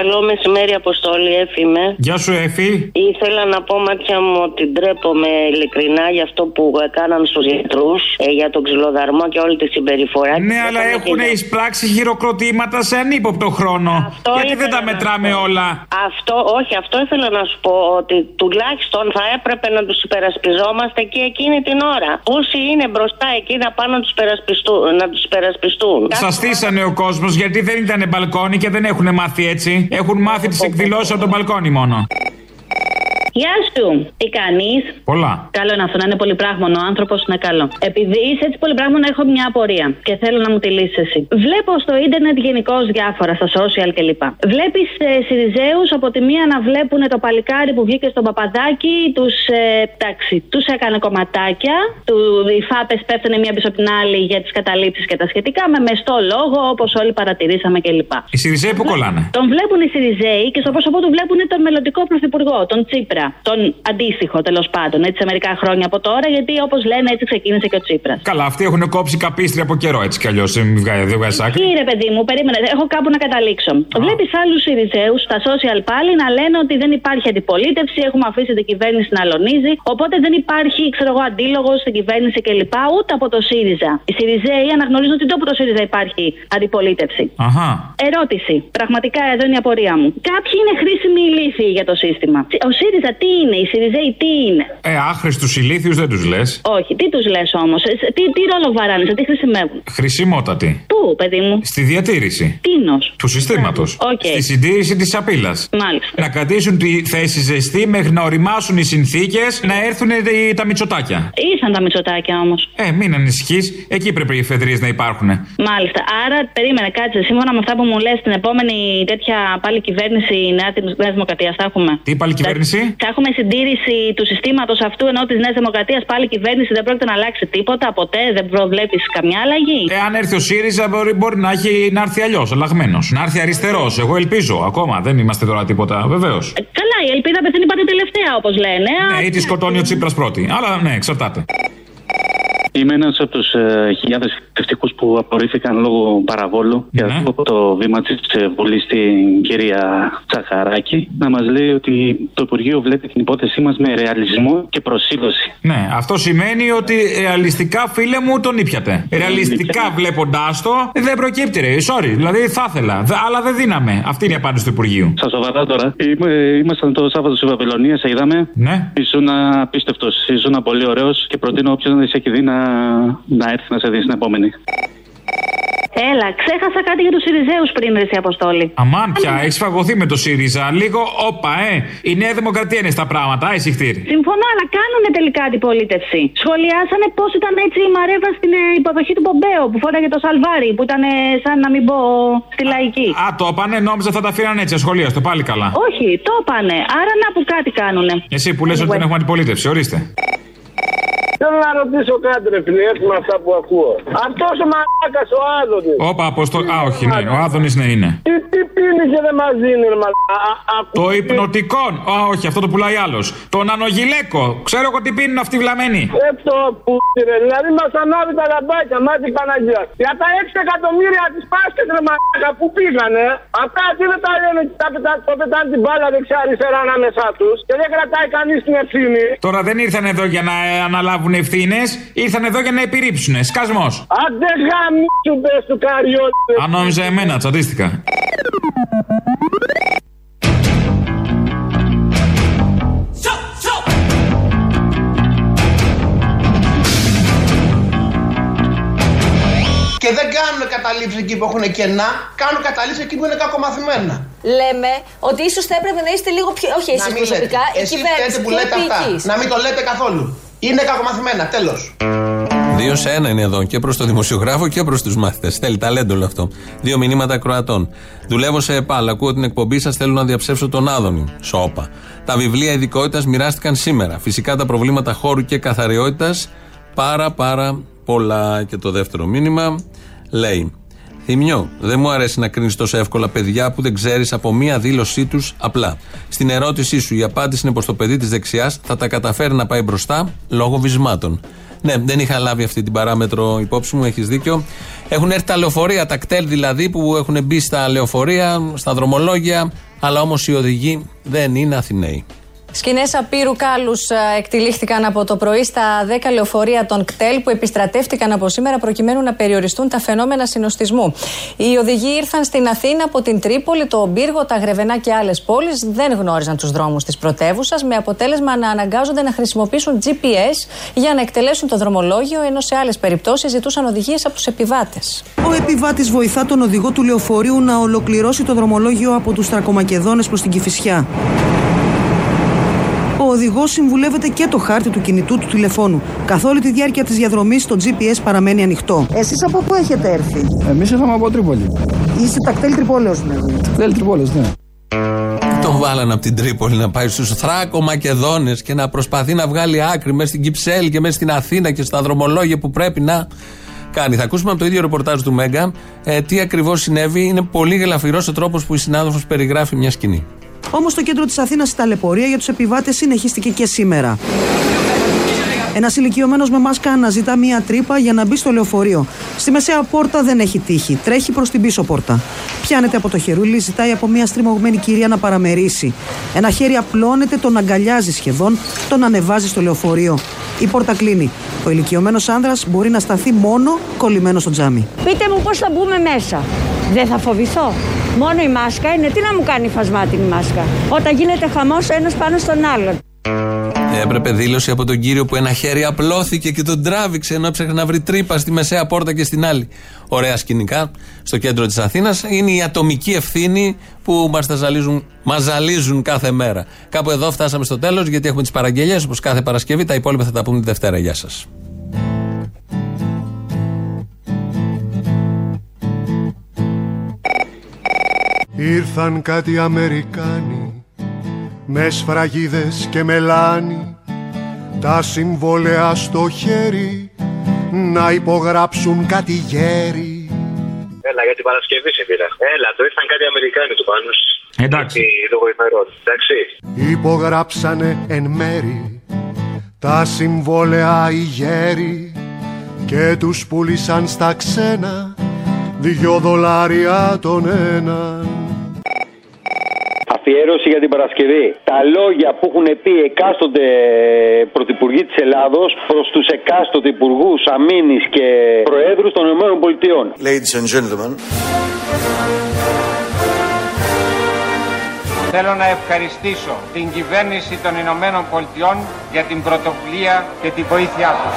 Speaker 19: Καλό μεσημέρι, Αποστόλη, Εφη είμαι.
Speaker 20: Γεια σου, Εφη.
Speaker 19: Ήθελα να πω, Μάτια μου, ότι ντρέπομαι ειλικρινά για αυτό που έκαναν στους γιατρούς, ε, για τον ξυλοδαρμό και όλη τη συμπεριφορά.
Speaker 20: Ναι, αλλά έχουν εισπράξει χειροκροτήματα σε ανύποπτο χρόνο.
Speaker 19: Αυτό
Speaker 20: Γιατί δεν τα
Speaker 19: ήθελα να
Speaker 20: μετράμε
Speaker 19: πω.
Speaker 20: όλα;
Speaker 19: Αυτό, όχι, αυτό ήθελα να σου πω ότι τουλάχιστον θα έπρεπε να τους υπερασπιζόμαστε και εκείνη την ώρα. Όσοι είναι μπροστά εκεί να πάνε να τους υπερασπιστούν. Να τους υπερασπιστούν.
Speaker 20: Σας στήσανε ο κόσμος γιατί δεν ήταν μπαλκόνι και δεν έχουν μάθει έτσι. Έχουν μάθει τις εκδηλώσεις από τον μπαλκόνι μόνο.
Speaker 21: Γεια σου! Τι κάνεις;
Speaker 20: Πολλά.
Speaker 21: Καλό είναι αυτό, να είναι πολυπράγμονο ο άνθρωπος, είναι καλό. Επειδή είσαι έτσι πολυπράγμονο, έχω μια απορία και θέλω να μου τη λύσεις εσύ. Βλέπω στο ίντερνετ γενικώ διάφορα, στα social κλπ. Βλέπεις ε, Σιριζέους από τη μία να βλέπουν το παλικάρι που βγήκε στον Παπαδάκι, τους ε, εντάξει, τους έκανε κομματάκια, του, οι φάπες πέφτουν μία πίσω από την άλλη για τις καταλήψεις και τα σχετικά, με μεστό λόγο, όπως όλοι παρατηρήσαμε κλπ.
Speaker 20: Οι Σιριζέοι που κολλάνε.
Speaker 21: Τον βλέπουν οι Σιριζέοι και στο πρόσωπό του βλέπουν τον μελλοντικό πρωθυπουργό, τον Τσίπρα. Τον αντίστοιχο τέλος πάντων, έτσι σε μερικά χρόνια από τώρα, γιατί όπως λένε έτσι ξεκίνησε και ο Τσίπρας.
Speaker 20: Καλά, αυτοί έχουν κόψει καπίστρια από καιρό έτσι κι αλλιώς. Μην βγάζει, δεν βγάζει άκρη.
Speaker 21: Κύριε παιδί μου, περίμενε, έχω κάπου να καταλήξω. Βλέπεις άλλους Σιριζέους στα social πάλι να λένε ότι δεν υπάρχει αντιπολίτευση, έχουμε αφήσει την κυβέρνηση να αλωνίζει, οπότε δεν υπάρχει, ξέρω εγώ, αντίλογος στην κυβέρνηση κλπ. Ούτε από το ΣΥΡΙΖΑ. Οι Σιριζέοι αναγνωρίζουν ότι ούτε από το ΣΥΡΙΖΑ υπάρχει αντιπολίτευση.
Speaker 20: Αχά.
Speaker 21: Ερώτηση. Πραγματικά εδώ είναι η απορία μου. Κάποιοι είναι χρήσιμοι ηλίθιοι για το σύστημα. Ο ΣΥΡΙΖΑ τι είναι, οι Συριζαίοι τι είναι;
Speaker 20: Ε, άχρηστους ηλίθιους δεν τους λες.
Speaker 21: Όχι, τι τους λες όμως, τι, τι ρόλο βαράνε, σε τι χρησιμεύουν;
Speaker 20: Χρησιμότατη.
Speaker 21: Πού, παιδί μου;
Speaker 20: Στη διατήρηση
Speaker 21: Τίνος.
Speaker 20: του συστήματος.
Speaker 21: Οκ.
Speaker 20: Στη συντήρηση της απειλή.
Speaker 21: Μάλιστα.
Speaker 20: Να κρατήσουν τη θέση ζεστή μέχρι να οριμάσουν οι συνθήκες να έρθουν οι- τα μυτσοτάκια.
Speaker 21: Ήρθαν τα μυτσοτάκια όμως.
Speaker 20: Ε, μην ανησυχείς, εκεί πρέπει οι εφεδρείες να υπάρχουν.
Speaker 21: Μάλιστα. Άρα, περίμενε, κάτσε. Σύμφωνα με αυτά που μου λες, την επόμενη τέτοια πάλι κυβέρνηση η Νέα, της Νέας Δημοκρατίας θα έχουμε;
Speaker 20: Τι πάλι κυβέρνηση;
Speaker 21: Θα έχουμε συντήρηση του συστήματος αυτού ενώ της Νέας Δημοκρατίας πάλι κυβέρνηση δεν πρόκειται να αλλάξει τίποτα. Ποτέ δεν προβλέπεις καμιά αλλαγή.
Speaker 20: Εάν έρθει ο ΣΥΡΙΖΑ, μπορεί, μπορεί να, έχει, να έρθει αλλιώς, αλλαγμένος. Να έρθει αριστερός. Εγώ ελπίζω ακόμα. Δεν είμαστε τώρα τίποτα, βεβαίως.
Speaker 21: Καλά, η ελπίδα πεθαίνει πάντα τελευταία, όπως λένε.
Speaker 20: Ναι, ή τη σκοτώνει ο Τσίπρας πρώτη. Αλλά ναι, εξαρτάται.
Speaker 22: Είμαι ένας από τους ε, χιλιάδες θρησκευτικούς που απορρίφθηκαν λόγω παραβόλου και
Speaker 20: Ναι.
Speaker 22: αυτό το βήμα της Βουλής στην κυρία Τσαχαράκη να μας λέει ότι το Υπουργείο βλέπει την υπόθεσή μας με ρεαλισμό και προσήλωση.
Speaker 20: Ναι, αυτό σημαίνει ότι ρεαλιστικά, φίλε μου, τον ήπιατε. Ρεαλιστικά βλέποντάς το, δεν προκύπτει, ρε. Sorry, δηλαδή θα ήθελα. Δε- αλλά δεν δίναμε. Αυτή είναι η απάντηση του Υπουργείου.
Speaker 22: Στα σοβαρά τώρα, Είμαι- ήμασταν το Σάββατο στη Βαβυλωνία, σε είδαμε.
Speaker 20: Ναι.
Speaker 22: Ήσουν απίστευτος, ήσουν πολύ ωραίος και προτείνω όποιον δεν σε έχει δει να, να έρθει να σε δει στην επόμενη.
Speaker 21: Έλα, ξέχασα κάτι για τους Σιριζέους πριν, Ρε η Αποστόλη.
Speaker 20: Αμάν πια, έχεις φαγωθεί με το ΣΥΡΙΖΑ. Λίγο, όπα, ε. Η Νέα Δημοκρατία είναι στα πράγματα, εσύ χτύρι.
Speaker 21: Συμφωνώ, αλλά κάνουν τελικά αντιπολίτευση. Σχολιάσανε πώς ήταν έτσι η Μαρέβα στην ε, υποδοχή του Πομπέο που φόραγε το σαλβάρι, που ήταν ε, σαν να μην πω στη λαϊκή.
Speaker 20: Α, το είπανε, νόμιζα θα τα φύραν έτσι, ασχολίαστο, πάλι καλά.
Speaker 21: Όχι, το είπανε. Άρα να που κάτι κάνουνε.
Speaker 20: Εσύ που λες ότι δεν έχουμε αντιπολίτευση, ορίστε.
Speaker 23: Θέλω να ρωτήσω κάτι, ρε φίλε, έτσι με αυτά που ακούω. Αυτό ο μαλάκας ο Άδωνη.
Speaker 20: Όπα, αποστο... Α, όχι, ναι, ο Άδωνης ναι είναι.
Speaker 23: Τι, τι πίνει και δεν μας δίνει, ρε μαλάκα; Α- α-
Speaker 20: Το υπνοτικό. Α, όχι, αυτό το πουλάει άλλος. Το νανογιλέκο. Ξέρω εγώ τι πίνουν αυτοί οι βλαμμένοι.
Speaker 23: Ε, το που ρε. Δηλαδή μας ανάβει τα λαμπάκια, μάτι Παναγία. Για τα 6 εκατομμύρια της Πάσκετ, ρε μαλάκα, που πήγανε. Αυτά τι δεν τα λένε, τα πετά- το πετάνε την μπάλα δεξιά-αριστερά ανάμεσά τους και δεν κρατάει κανείς την ευθύνη.
Speaker 20: Τώρα δεν ήρθαν εδώ για να ε, αναλάβουν ευθύνες, ήρθαν εδώ για να επιρρύψουν. Σκασμός.
Speaker 23: Άντε γαμίσου πες του καριόλι.
Speaker 20: Αν νόμιζα εμένα, τσαντίστηκα.
Speaker 11: Και δεν κάνουν καταλήψεις εκεί που έχουν κενά, κάνουν καταλήψεις εκεί που είναι κακομαθημένα.
Speaker 15: Λέμε ότι ίσως θα έπρεπε να είστε λίγο πιο. Όχι,
Speaker 11: Να
Speaker 15: εσεί
Speaker 11: μην λέτε.
Speaker 15: προσωπικά, η
Speaker 11: Εσείς
Speaker 15: κυβέρνηση.
Speaker 11: φταίτε που
Speaker 15: πιο
Speaker 11: λέτε αυτά.
Speaker 15: επίοικης.
Speaker 11: Να μην το λέτε καθόλου. Είναι κακομαθημένα, τέλος.
Speaker 8: Δύο σε ένα είναι εδώ και προς το δημοσιογράφο και προς τους μάθητες. Θέλει ταλέντο όλο αυτό. Δύο μηνύματα ακροατών. Δουλεύω σε ΕΠΑΛ. Ακούω την εκπομπή σας. Θέλω να διαψεύσω τον Άδωνη. Σόπα. Τα βιβλία ειδικότητας μοιράστηκαν σήμερα. Φυσικά τα προβλήματα χώρου και καθαριότητα πάρα πάρα πολλά. Και το δεύτερο μήνυμα λέει. Θημιό, δεν μου αρέσει να κρίνεις τόσο εύκολα παιδιά που δεν ξέρεις από μία δήλωσή τους απλά. Στην ερώτησή σου, η απάντηση είναι πως το παιδί της δεξιάς θα τα καταφέρει να πάει μπροστά λόγω βυσμάτων. Ναι, δεν είχα λάβει αυτή την παράμετρο υπόψη μου, έχεις δίκιο. Έχουν έρθει τα λεωφορεία, τα κτέλ δηλαδή, που έχουν μπει στα λεωφορεία, στα δρομολόγια, αλλά όμως οι οδηγοί δεν είναι Αθηναίοι.
Speaker 24: Σκηνές απείρου κάλους εκτελήχθηκαν από το πρωί στα 10 λεωφορεία των ΚΤΕΛ που επιστρατεύτηκαν από σήμερα προκειμένου να περιοριστούν τα φαινόμενα συνοστισμού. Οι οδηγοί ήρθαν στην Αθήνα από την Τρίπολη, το Πύργο, τα Γρεβενά και άλλες πόλεις. Δεν γνώριζαν τους δρόμους της πρωτεύουσας, με αποτέλεσμα να αναγκάζονται να χρησιμοποιήσουν GPS για να εκτελέσουν το δρομολόγιο, ενώ σε άλλες περιπτώσεις ζητούσαν οδηγίες από τους επιβάτες.
Speaker 25: Ο επιβάτης βοηθά τον οδηγό του λεωφορείου να ολοκληρώσει το δρομολόγιο από τους Τρακομακεδόνες προς την Κυφυσιά. Ο οδηγό συμβουλεύεται και το χάρτη του κινητού του τηλεφώνου. Καθ' όλη τη διάρκεια της διαδρομής, το GPS παραμένει ανοιχτό. Εσείς από πού έχετε έρθει,
Speaker 7: Εμείς είχαμε από Τρίπολη.
Speaker 25: Είστε τακτέλ Τρυπόλεω, δηλαδή.
Speaker 7: Θέλει Τρίπολη, ναι.
Speaker 8: Τον βάλανε από την Τρίπολη να πάει στους Θράκο Μακεδόνες και να προσπαθεί να βγάλει άκρη μέσα στην Κυψέλη και μέσα στην Αθήνα και στα δρομολόγια που πρέπει να κάνει. Θα ακούσουμε από το ίδιο ρεπορτάζ του Μέγκα ε, τι ακριβώς συνέβη. Είναι πολύ γελαφυρός ο τρόπος που η συνάδελφος περιγράφει μια σκηνή.
Speaker 25: Όμως στο κέντρο της Αθήνας η ταλαιπωρία για τους επιβάτες συνεχίστηκε και σήμερα. Ένας ηλικιωμένος με μάσκα αναζητά μία τρύπα για να μπει στο λεωφορείο. Στη μεσαία πόρτα δεν έχει τύχη. Τρέχει προς την πίσω πόρτα. Πιάνεται από το χερούλι, ζητάει από μία στριμωγμένη κυρία να παραμερίσει. Ένα χέρι απλώνεται, τον αγκαλιάζει σχεδόν, τον ανεβάζει στο λεωφορείο. Η πόρτα κλείνει. Ο ηλικιωμένος άνδρας μπορεί να σταθεί μόνο κολλημένος στο τζάμι.
Speaker 26: Πείτε μου πώς θα μπούμε μέσα; Δεν θα φοβηθώ. Μόνο η μάσκα είναι. Τι να μου κάνει φασμάτινη μάσκα; Όταν γίνεται χαμός ο ένας πάνω στον άλλον.
Speaker 8: Έπρεπε δήλωση από τον κύριο που ένα χέρι απλώθηκε και τον τράβηξε ενώ έψαχνε να βρει τρύπα στη μεσαία πόρτα και στην άλλη. Ωραία σκηνικά στο κέντρο της Αθήνας. Είναι η ατομική ευθύνη που μας ζαλίζουν, μας ζαλίζουν κάθε μέρα. Κάπου εδώ φτάσαμε στο τέλος γιατί έχουμε τις παραγγελίες όπως κάθε Παρασκευή. Τα υπόλοιπα θα τα πούμε τη Δευτέρα. Γεια σας.
Speaker 27: Ήρθαν κάτι Αμερικάνοι με σφραγίδες και μελάνι τα συμβόλαια στο χέρι να υπογράψουν κάτι γέρι
Speaker 28: Έλα, για την Παρασκευή σε πήρα. Έλα, το ήρθαν κάτι Αμερικάνοι του πάνω.
Speaker 20: Εντάξει.
Speaker 28: Λόγω ημερών. Εντάξει.
Speaker 27: Υπογράψανε εν μέρη τα συμβόλαια οι γέροι και τους πούλησαν στα ξένα δυο δολάρια τον έναν.
Speaker 29: Αφιέρωση για την Παρασκευή. Τα λόγια που έχουν πει εκάστοτε πρωθυπουργοί της Ελλάδος προς τους εκάστοτε υπουργούς αμήνης και προέδρους των ΗΠΑ.
Speaker 30: Ladies and gentlemen.
Speaker 31: Θέλω να ευχαριστήσω την κυβέρνηση των Ηνωμένων Πολιτειών για την πρωτοβουλία και την βοήθειά τους.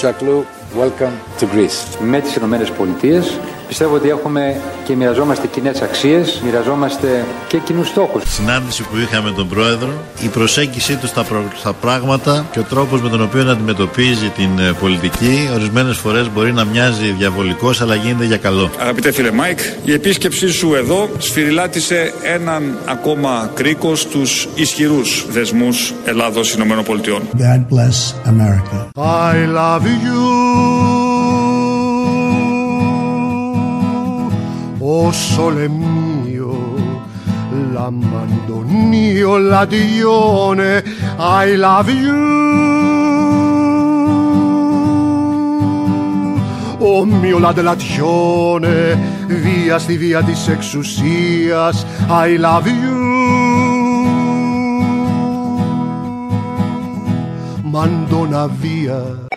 Speaker 32: Jacques welcome to Greece. Με τις Ηνωμένες Πολιτείες πιστεύω ότι έχουμε και μοιραζόμαστε κοινές αξίες, μοιραζόμαστε και κοινούς στόχους.
Speaker 33: Συνάντηση που είχαμε τον Πρόεδρο, η προσέγγιση του στα, προ- στα πράγματα και ο τρόπος με τον οποίο αντιμετωπίζει την ε, πολιτική ορισμένες φορές μπορεί να μοιάζει διαβολικός αλλά γίνεται για καλό.
Speaker 34: Αγαπητέ φίλε Μάικ, η επίσκεψή σου εδώ σφυρηλάτησε έναν ακόμα κρίκο στους ισχυρούς δεσμούς Ελλάδος-Ηνωμένων Πολιτειών.
Speaker 27: God bless America. I love you. oh sole mio, la mandonio, la dione, I love you. Ο μιο λαντελατιώνε, βία στη βία της εξουσίας, I love you. Μαντώνα βία.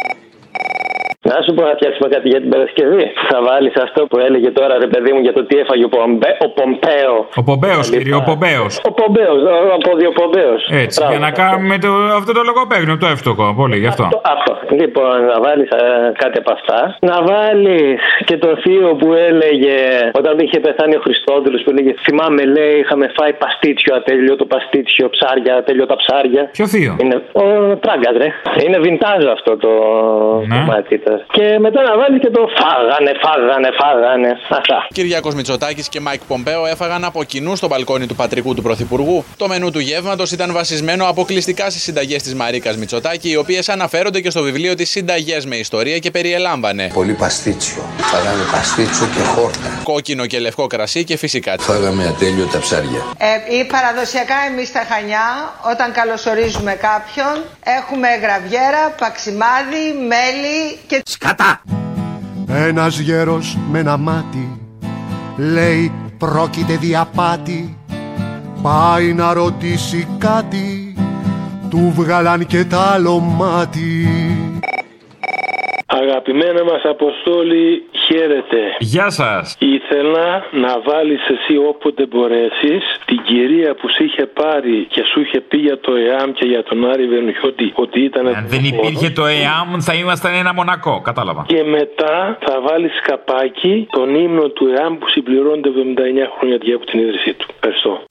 Speaker 29: Να σου πω να φτιάξουμε κάτι για την Παρασκευή. Θα βάλεις αυτό που έλεγε τώρα ρε παιδί μου για το τι έφαγε ο, Πομπέ, ο Πομπέος.
Speaker 20: Ο Πομπέος, κύριε, ο Πομπέος.
Speaker 29: Ο Πομπέος, ο Αποδιοπομπέο.
Speaker 20: Έτσι, για να κάνουμε το, αυτό το λογοπαίγνιο, το εύστοχο. Πολύ, γι' αυτό.
Speaker 29: Αυτό. Λοιπόν, να βάλεις κάτι από αυτά. Να βάλεις και το θείο που έλεγε όταν είχε πεθάνει ο Χριστόδουλος που έλεγε Θυμάμαι, λέει, είχαμε φάει παστίτσιο ατέλειο, το παστίτσιο, ψάρια, ατέλειο τα ψάρια.
Speaker 20: Ποιο θείο;
Speaker 29: Είναι ο Τράγκας, ρε. Είναι vintage αυτό το
Speaker 20: Ναι.
Speaker 29: κομμάτι. τώρα. Και μετά να βάλει και το φάγανε, φάγανε, φάγανε. Αυτά.
Speaker 35: Κυριάκος Μητσοτάκης και Μάικ Πομπέο έφαγαν από κοινού στο μπαλκόνι του πατρικού του Πρωθυπουργού. Το μενού του γεύματος ήταν βασισμένο αποκλειστικά στις συνταγές της Μαρίκας Μητσοτάκη, οι οποίες αναφέρονται και στο βιβλίο της Συνταγές με ιστορία και περιελάμβανε.
Speaker 30: Πολύ παστίτσιο. Φάγαμε παστίτσιο και χόρτα.
Speaker 35: Κόκκινο και λευκό κρασί και φυσικά.
Speaker 30: Φάγαμε ατέλειωτα ψάρια.
Speaker 36: Ε, ή παραδοσιακά εμείς στα Χανιά, όταν καλωσορίζουμε κάποιον, έχουμε γραβιέρα, παξιμάδι, μέλι και...
Speaker 27: Σκατά! Ένας γέρος με ένα μάτι λέει πρόκειται διαπάτη πάει να ρωτήσει κάτι του βγάλαν και τ' άλλο μάτι
Speaker 37: Αγαπημένα μας Αποστόλη, χαίρετε.
Speaker 20: Γεια σας.
Speaker 37: Ήθελα να βάλεις εσύ όποτε μπορέσεις την κυρία που σε είχε πάρει και σου είχε πει για το ΕΑΜ και για τον Άρη Βερνιώτη ότι ήταν...
Speaker 20: Αν δεν υπήρχε το ΕΑΜ θα ήμασταν ένα μονακό. Κατάλαβα.
Speaker 37: Και μετά θα βάλεις καπάκι τον ύμνο του ΕΑΜ που συμπληρώνεται 79 χρόνια από την ίδρυσή του. Ευχαριστώ.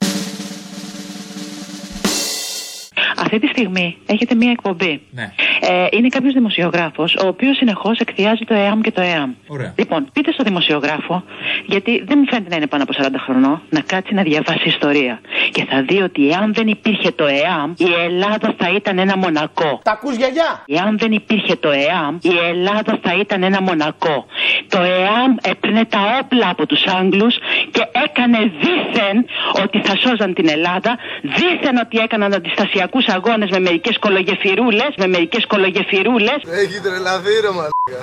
Speaker 38: Αυτή τη στιγμή έχετε μία εκπομπή.
Speaker 20: Ναι.
Speaker 38: Ε, είναι κάποιος δημοσιογράφος, ο οποίος συνεχώς εκθιάζει το ΕΑΜ και το ΕΑΜ.
Speaker 20: Ωραία.
Speaker 38: Λοιπόν, πείτε στο δημοσιογράφο, γιατί δεν μου φαίνεται να είναι πάνω από 40 χρονών, να κάτσει να διαβάσει ιστορία. Και θα δει ότι εάν δεν υπήρχε το ΕΑΜ, η Ελλάδα θα ήταν ένα μονακό.
Speaker 17: Τα ακούς γιαγιά;
Speaker 38: Εάν δεν υπήρχε το ΕΑΜ, η Ελλάδα θα ήταν ένα μονακό. Το ΕΑΜ έπαιρνε τα όπλα από τους Άγγλους και έκανε δήθεν ότι θα σώζαν την Ελλάδα, δήθεν ότι έκαναν αντιστασιακούς αγώνες με μερικές κολογεφυρούλες, με μερικές κολογεφυρούλες.
Speaker 39: Έχει τρελαθεί ρε μαλάκα.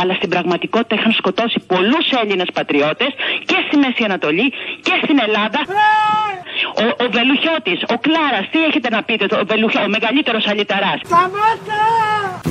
Speaker 38: Αλλά στην πραγματικότητα είχαν σκοτώσει πολλούς Έλληνες πατριώτες και στη Μέση Ανατολή και στην Ελλάδα. Ο, ο Βελουχιώτης, ο Κλάρας, τι έχετε να πείτε, το, ο, Βελουχιώ, ο μεγαλύτερος αλυταράς.
Speaker 39: Σταμάτα!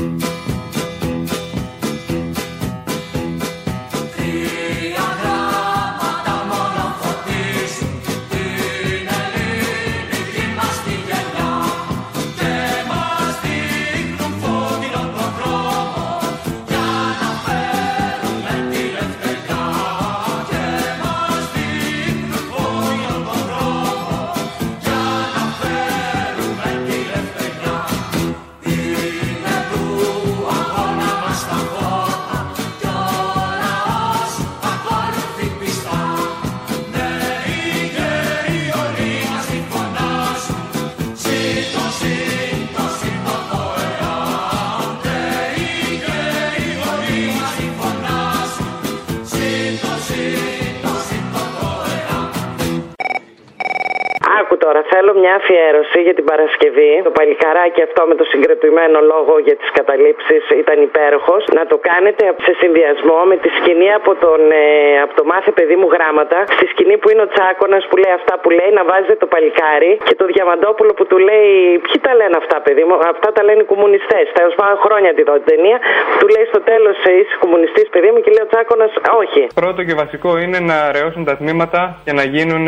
Speaker 40: Αφιέρωση για την Παρασκευή. Το παλικαράκι αυτό με το συγκροτημένο λόγο για τις καταλήψεις ήταν υπέροχος. Να το κάνετε σε συνδυασμό με τη σκηνή από, τον, ε, από το μάθε παιδί μου γράμματα. Στη σκηνή που είναι ο Τσάκονα που λέει αυτά που λέει, να βάζετε το παλικάρι και το Διαμαντόπουλο που του λέει. Ποιοι τα λένε αυτά, παιδί μου, αυτά τα λένε οι κομμουνιστές. Τέλο πάντων, χρόνια τη δω την ταινία. Που του λέει στο τέλος, είσαι κομμουνιστής, παιδί μου, και λέει ο Τσάκονα, όχι.
Speaker 13: Πρώτο και βασικό είναι να αραιώσουν τα τμήματα και να γίνουν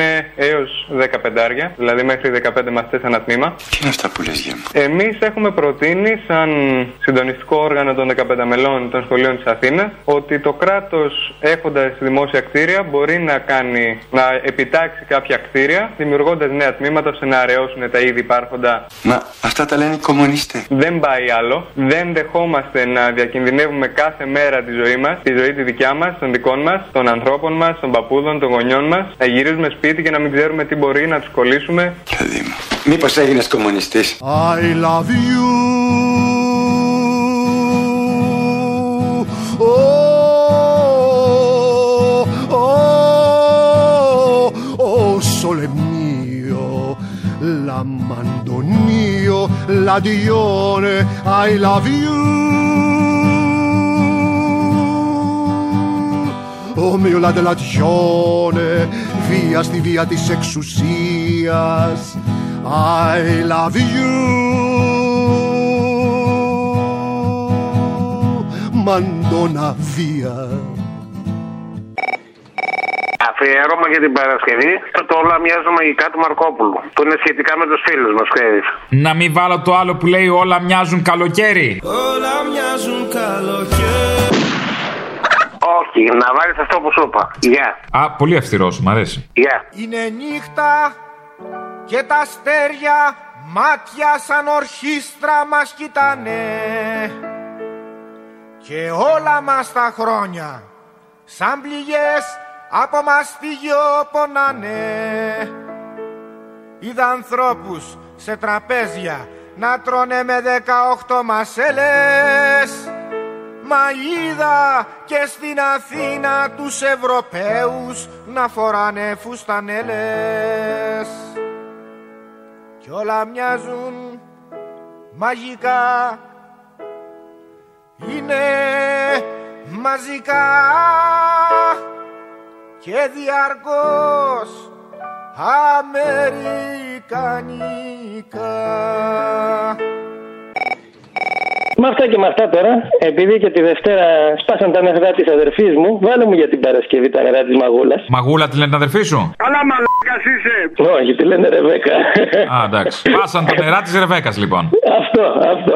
Speaker 13: έως 15 δηλαδή μέχρι 15 μαθητέ ένα τμήμα.
Speaker 33: Τι είναι αυτά που λες Γέμο.
Speaker 13: Εμείς έχουμε προτείνει, σαν συντονιστικό όργανο των 15 μελών των σχολείων της Αθήνας, ότι το κράτος έχοντας δημόσια κτίρια μπορεί να κάνει, να επιτάξει κάποια κτίρια, δημιουργώντας νέα τμήματα ώστε να αραιώσουν τα ήδη υπάρχοντα.
Speaker 33: Μα αυτά τα λένε οι κομμουνιστές.
Speaker 13: Δεν πάει άλλο. Δεν δεχόμαστε να διακινδυνεύουμε κάθε μέρα τη ζωή μας, τη ζωή τη δικιά μας, των δικών μας, των ανθρώπων μας, των παππούδων, των γονιών μας, να γυρίζουμε σπίτι και να μην ξέρουμε τι μπορεί να τους κολλήσουμε.
Speaker 33: Παιδί μου. Μήπως έγινες κομμουνιστής.
Speaker 27: I love you. Oh, oh, oh, sole mio, l'ammandonio, l'adione, I love you. Oh mio l'adelazione, via στη βία της εξουσίας, I love you. Μαντώνα βία.
Speaker 41: Αφιέρωμα για την Παρασκευή το όλα μοιάζουν μαγικά του Μαρκόπουλου. Που είναι σχετικά με τους φίλους μας, ξέρεις.
Speaker 20: Να μην βάλω το άλλο που λέει όλα μοιάζουν καλοκαίρι.
Speaker 41: Όλα μοιάζουν καλοκαίρι. Όχι, να βάλεις αυτό που σου είπα. Γεια.
Speaker 20: Α, πολύ αυστηρός, μου αρέσει.
Speaker 41: Γεια.
Speaker 31: Είναι νύχτα και τα αστέρια μάτια σαν ορχήστρα μας κοιτάνε και όλα μας τα χρόνια σαν πληγές από μαστίγιο πονάνε Είδα ανθρώπους σε τραπέζια να τρώνε με 18 μασέλες Μα είδα και στην Αθήνα τους Ευρωπαίους να φοράνε φουστανέλες. Κι όλα μοιάζουν μαγικά. Είναι μαζικά. Και διαρκώς αμερικανικά
Speaker 42: Με αυτά και με αυτά τώρα, επειδή και τη Δευτέρα σπάσαν τα νερά της αδερφής μου, βάλε μου για την Παρασκευή τα νερά της Μαγούλας.
Speaker 20: Μαγούλα τη λένε αδερφή σου;
Speaker 42: Καλά, μαλάκας είσαι. Όχι, τη λένε Ρεβέκα.
Speaker 20: Α, εντάξει. Πάσαν τα νερά της Ρεβέκας λοιπόν.
Speaker 42: αυτό, αυτό.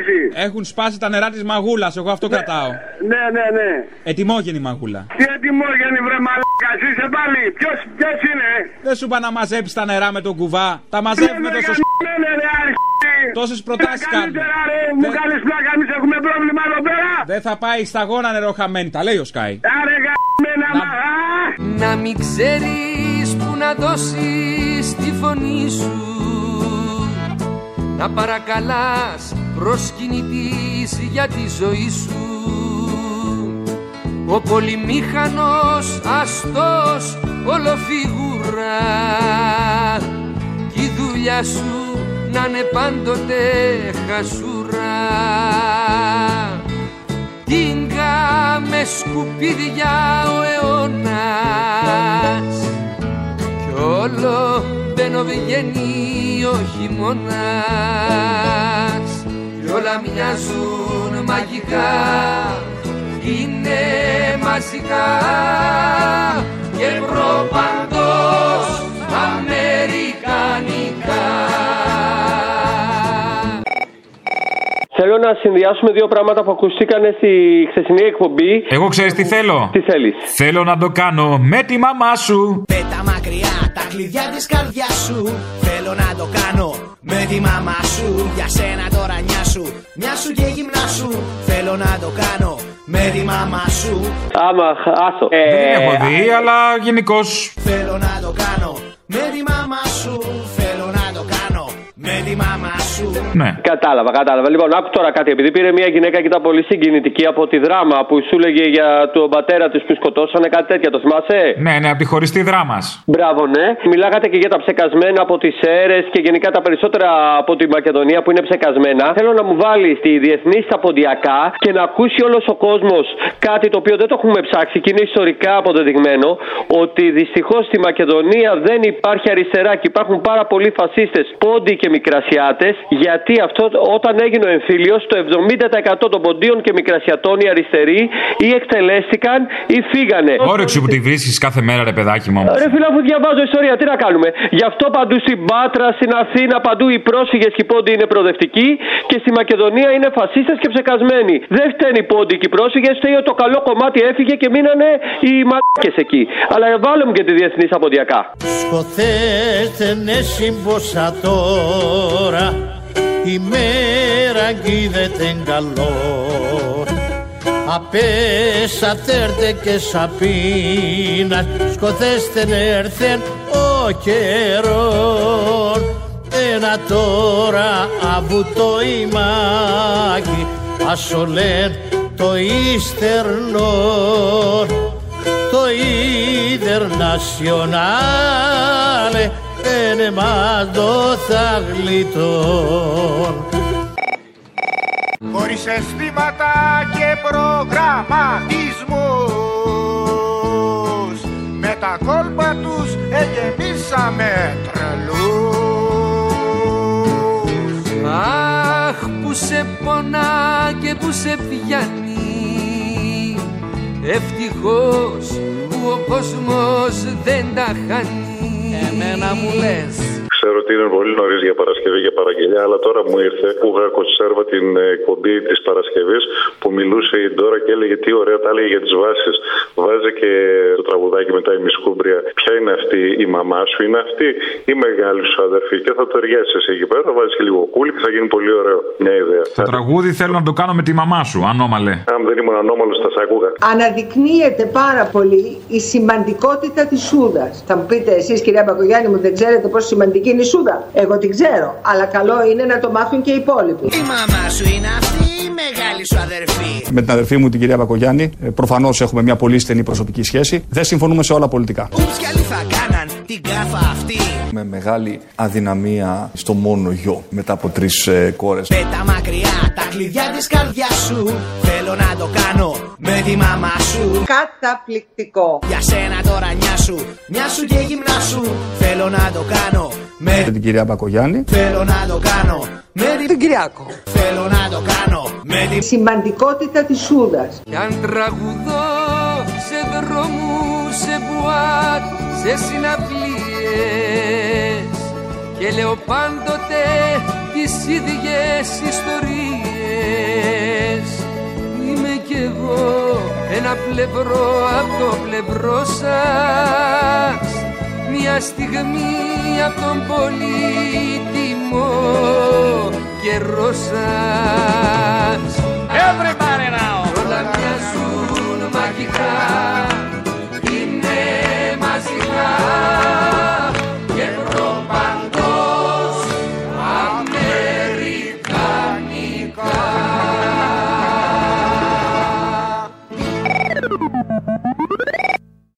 Speaker 43: εσύ.
Speaker 20: Έχουν σπάσει τα νερά της μαγούλας, εγώ αυτό κρατάω.
Speaker 43: Ναι, ναι, ναι.
Speaker 20: Ετοιμόγενη μαγούλα.
Speaker 43: Τι ετοιμόγενη βρε μαλάκα, είσαι πάλι. Ποιος, ποιος είναι;
Speaker 20: Δεν σου είπα να μαζέψεις τα νερά με τον κουβά. Τα μαζεύουμε τόσο.
Speaker 43: Ναι, ρε, αρχή.
Speaker 20: Τόσες προτάσεις κάνουμε.
Speaker 43: Καλύτερα ρε, μου κάνεις πλάκα, εμείς έχουμε πρόβλημα εδώ πέρα.
Speaker 20: Δεν θα πάει σταγόνα νερό χαμένη, τα λέει ο Σκάι.
Speaker 43: Άρε γαμμένα μα.
Speaker 44: Να μην ξέρεις που να δώσεις τη φωνή σου Να παρακαλάς προσκυνητής για τη ζωή σου. Ο πολυμήχανος αστός ολοφιγούρα. Κι η δουλειά σου να είναι πάντοτε χασούρα. Τίγκα με σκουπίδια ο αιώνας. Κι όλο μπαίνω βγαίνει ο χειμώνας. Κι όλα μοιάζουν μαγικά Είναι μαζικά. Και προπαντός αμερικανικά
Speaker 29: Θέλω να συνδυάσουμε δύο πράγματα που ακούστηκαν στη χθεσινή εκπομπή.
Speaker 20: Εγώ ξέρεις τι θέλω.
Speaker 29: Τι θέλεις;
Speaker 20: Θέλω να το κάνω με τη μαμά σου.
Speaker 45: Πέτα μακριά τα κλειδιά της καρδιάς σου Θέλω να το κάνω με τη μαμά σου Για σένα τώρα νιά σου, μια σου και γυμνά σου Θέλω να το κάνω με τη μαμά σου
Speaker 29: Άμα, άστο.
Speaker 20: Δεν την έχω δει, αλλά γενικώς.
Speaker 45: Θέλω να το κάνω με τη μαμά σου με τη μαμά σου
Speaker 20: Ναι.
Speaker 29: Κατάλαβα, κατάλαβα. Λοιπόν, άκου τώρα κάτι. Επειδή πήρε μια γυναίκα και ήταν πολύ συγκινητική από τη δράμα που σου έλεγε για τον πατέρα της που σκοτώσανε, κάτι τέτοια, το θυμάσαι;
Speaker 20: Ναι, ναι, από τη χωριστή δράμας.
Speaker 29: Μπράβο, ναι. Μιλάγατε και για τα ψεκασμένα από τις αίρες και γενικά τα περισσότερα από τη Μακεδονία που είναι ψεκασμένα. Θέλω να μου βάλεις τη διεθνή στα ποντιακά και να ακούσει όλος ο κόσμος κάτι το οποίο δεν το έχουμε ψάξει και είναι ιστορικά αποδεδειγμένο ότι δυστυχώς στη Μακεδονία δεν υπάρχει αριστερά και υπάρχουν πάρα πολλοί φασίστες, πόντι και μικρασιάτες. Γιατί αυτό όταν έγινε ο εμφύλιος, το 70% των ποντίων και μικρασιατών οι αριστεροί ή εκτελέστηκαν ή φύγανε.
Speaker 20: Όρεξη που τη βρίσκεις κάθε μέρα, ρε παιδάκι μου.
Speaker 29: Ρε φίλε, αφού διαβάζω ιστορία, τι να κάνουμε; Γι' αυτό παντού στην Πάτρα, στην Αθήνα, παντού οι πρόσφυγες και οι πόντοι είναι προοδευτικοί και στη Μακεδονία είναι φασίστες και ψεκασμένοι. Δεν φταίνει οι πόντοι και οι πρόσφυγες, φταίει ότι το καλό κομμάτι έφυγε και μείνανε οι μαλάκες εκεί. Αλλά βάλε μου και τη διεθνή αποδιακά.
Speaker 46: Σκοθέστε ναι σύμποσα τώρα. Η μέρα γίδεται καλό Απέσα τέρτε και σαπίνα. Σκοθέστε έρθεν ο καιρόν. Ένα τώρα από το ημάκι ασολέν το ίστερνο το Ιντερνασιονάλε είναι μας το θα γλιτών
Speaker 47: Χωρίς αισθήματα και προγραμματισμούς Με τα κόλπα τους εγεμίσαμε τρελούς.
Speaker 44: Αχ που σε πονά και που σε πιάνει Ευτυχώς που ο κόσμος δεν τα χάνει Εμένα μου λες
Speaker 48: Ξέρω ότι είναι πολύ νωρίς για Παρασκευή για παραγγελιά, αλλά τώρα μου ήρθε που είχα κονσέρβα την ε, εκπομπή της Παρασκευής που μιλούσε η Ντόρα και έλεγε τι ωραία τα έλεγε για τις βάσεις. Βάζει και το τραγουδάκι μετά η Μισκούμπρια. Ποια είναι αυτή η μαμά σου, είναι αυτή η μεγάλη σου αδερφή. Και θα το ταιριάσει εσύ εκεί πέρα, βάζεις και λίγο κούλι και θα γίνει πολύ ωραίο. Μια ιδέα.
Speaker 20: Το τραγούδι θέλω να το κάνω με τη μαμά σου, ανώμαλε.
Speaker 48: Αν δεν ήμουν ανώμαλος, θα σ' άκουγα.
Speaker 36: Αναδεικνύεται πάρα πολύ η σημαντικότητα της Σούδας. Θα μου πείτε εσείς, κυρία Μπακογιάννη, μου δεν ξέρετε πόσο σημαντική είναι η Σούδα. Εγώ την ξέρω, αλλά καλό είναι να το μάθουν και οι υπόλοιποι.
Speaker 45: Η μαμά σου είναι αυτή η μεγάλη σου αδερφή
Speaker 49: Με την αδερφή μου την κυρία Μπακογιάννη, προφανώς έχουμε μια πολύ στενή προσωπική σχέση. Δεν συμφωνούμε σε όλα πολιτικά.
Speaker 45: Ούψ κι άλλοι θα κάναν την κάφα αυτή
Speaker 50: Με μεγάλη αδυναμία στο μόνο γιο μετά από τρεις ε, κόρες.
Speaker 45: Πέτα μακριά τα κλειδιά της καρδιάς σου Θέλω να το κάνω με τη μαμά σου
Speaker 36: Καταπληκτικό.
Speaker 45: Για σένα τώρα νιά σου, μια σου και γυμνά σου Θέλω να το κάνω
Speaker 49: Με
Speaker 45: με
Speaker 49: την κυρία Μπακογιάννη.
Speaker 45: Θέλω να το κάνω με την Κυριάκο Θέλω να το κάνω με
Speaker 36: Η
Speaker 45: τη
Speaker 36: σημαντικότητα της Σούδας.
Speaker 44: Κι αν τραγουδώ σε δρόμους, σε μπουάτ, σε συναυλίες Και λέω πάντοτε τις ίδιες ιστορίες Είμαι κι εγώ ένα πλευρό από το πλευρό σας Μια στιγμή από τον πολύτιμο καιρό σας. Everybody now! Όλα μοιάζουν μαγικά, είναι μαζικά.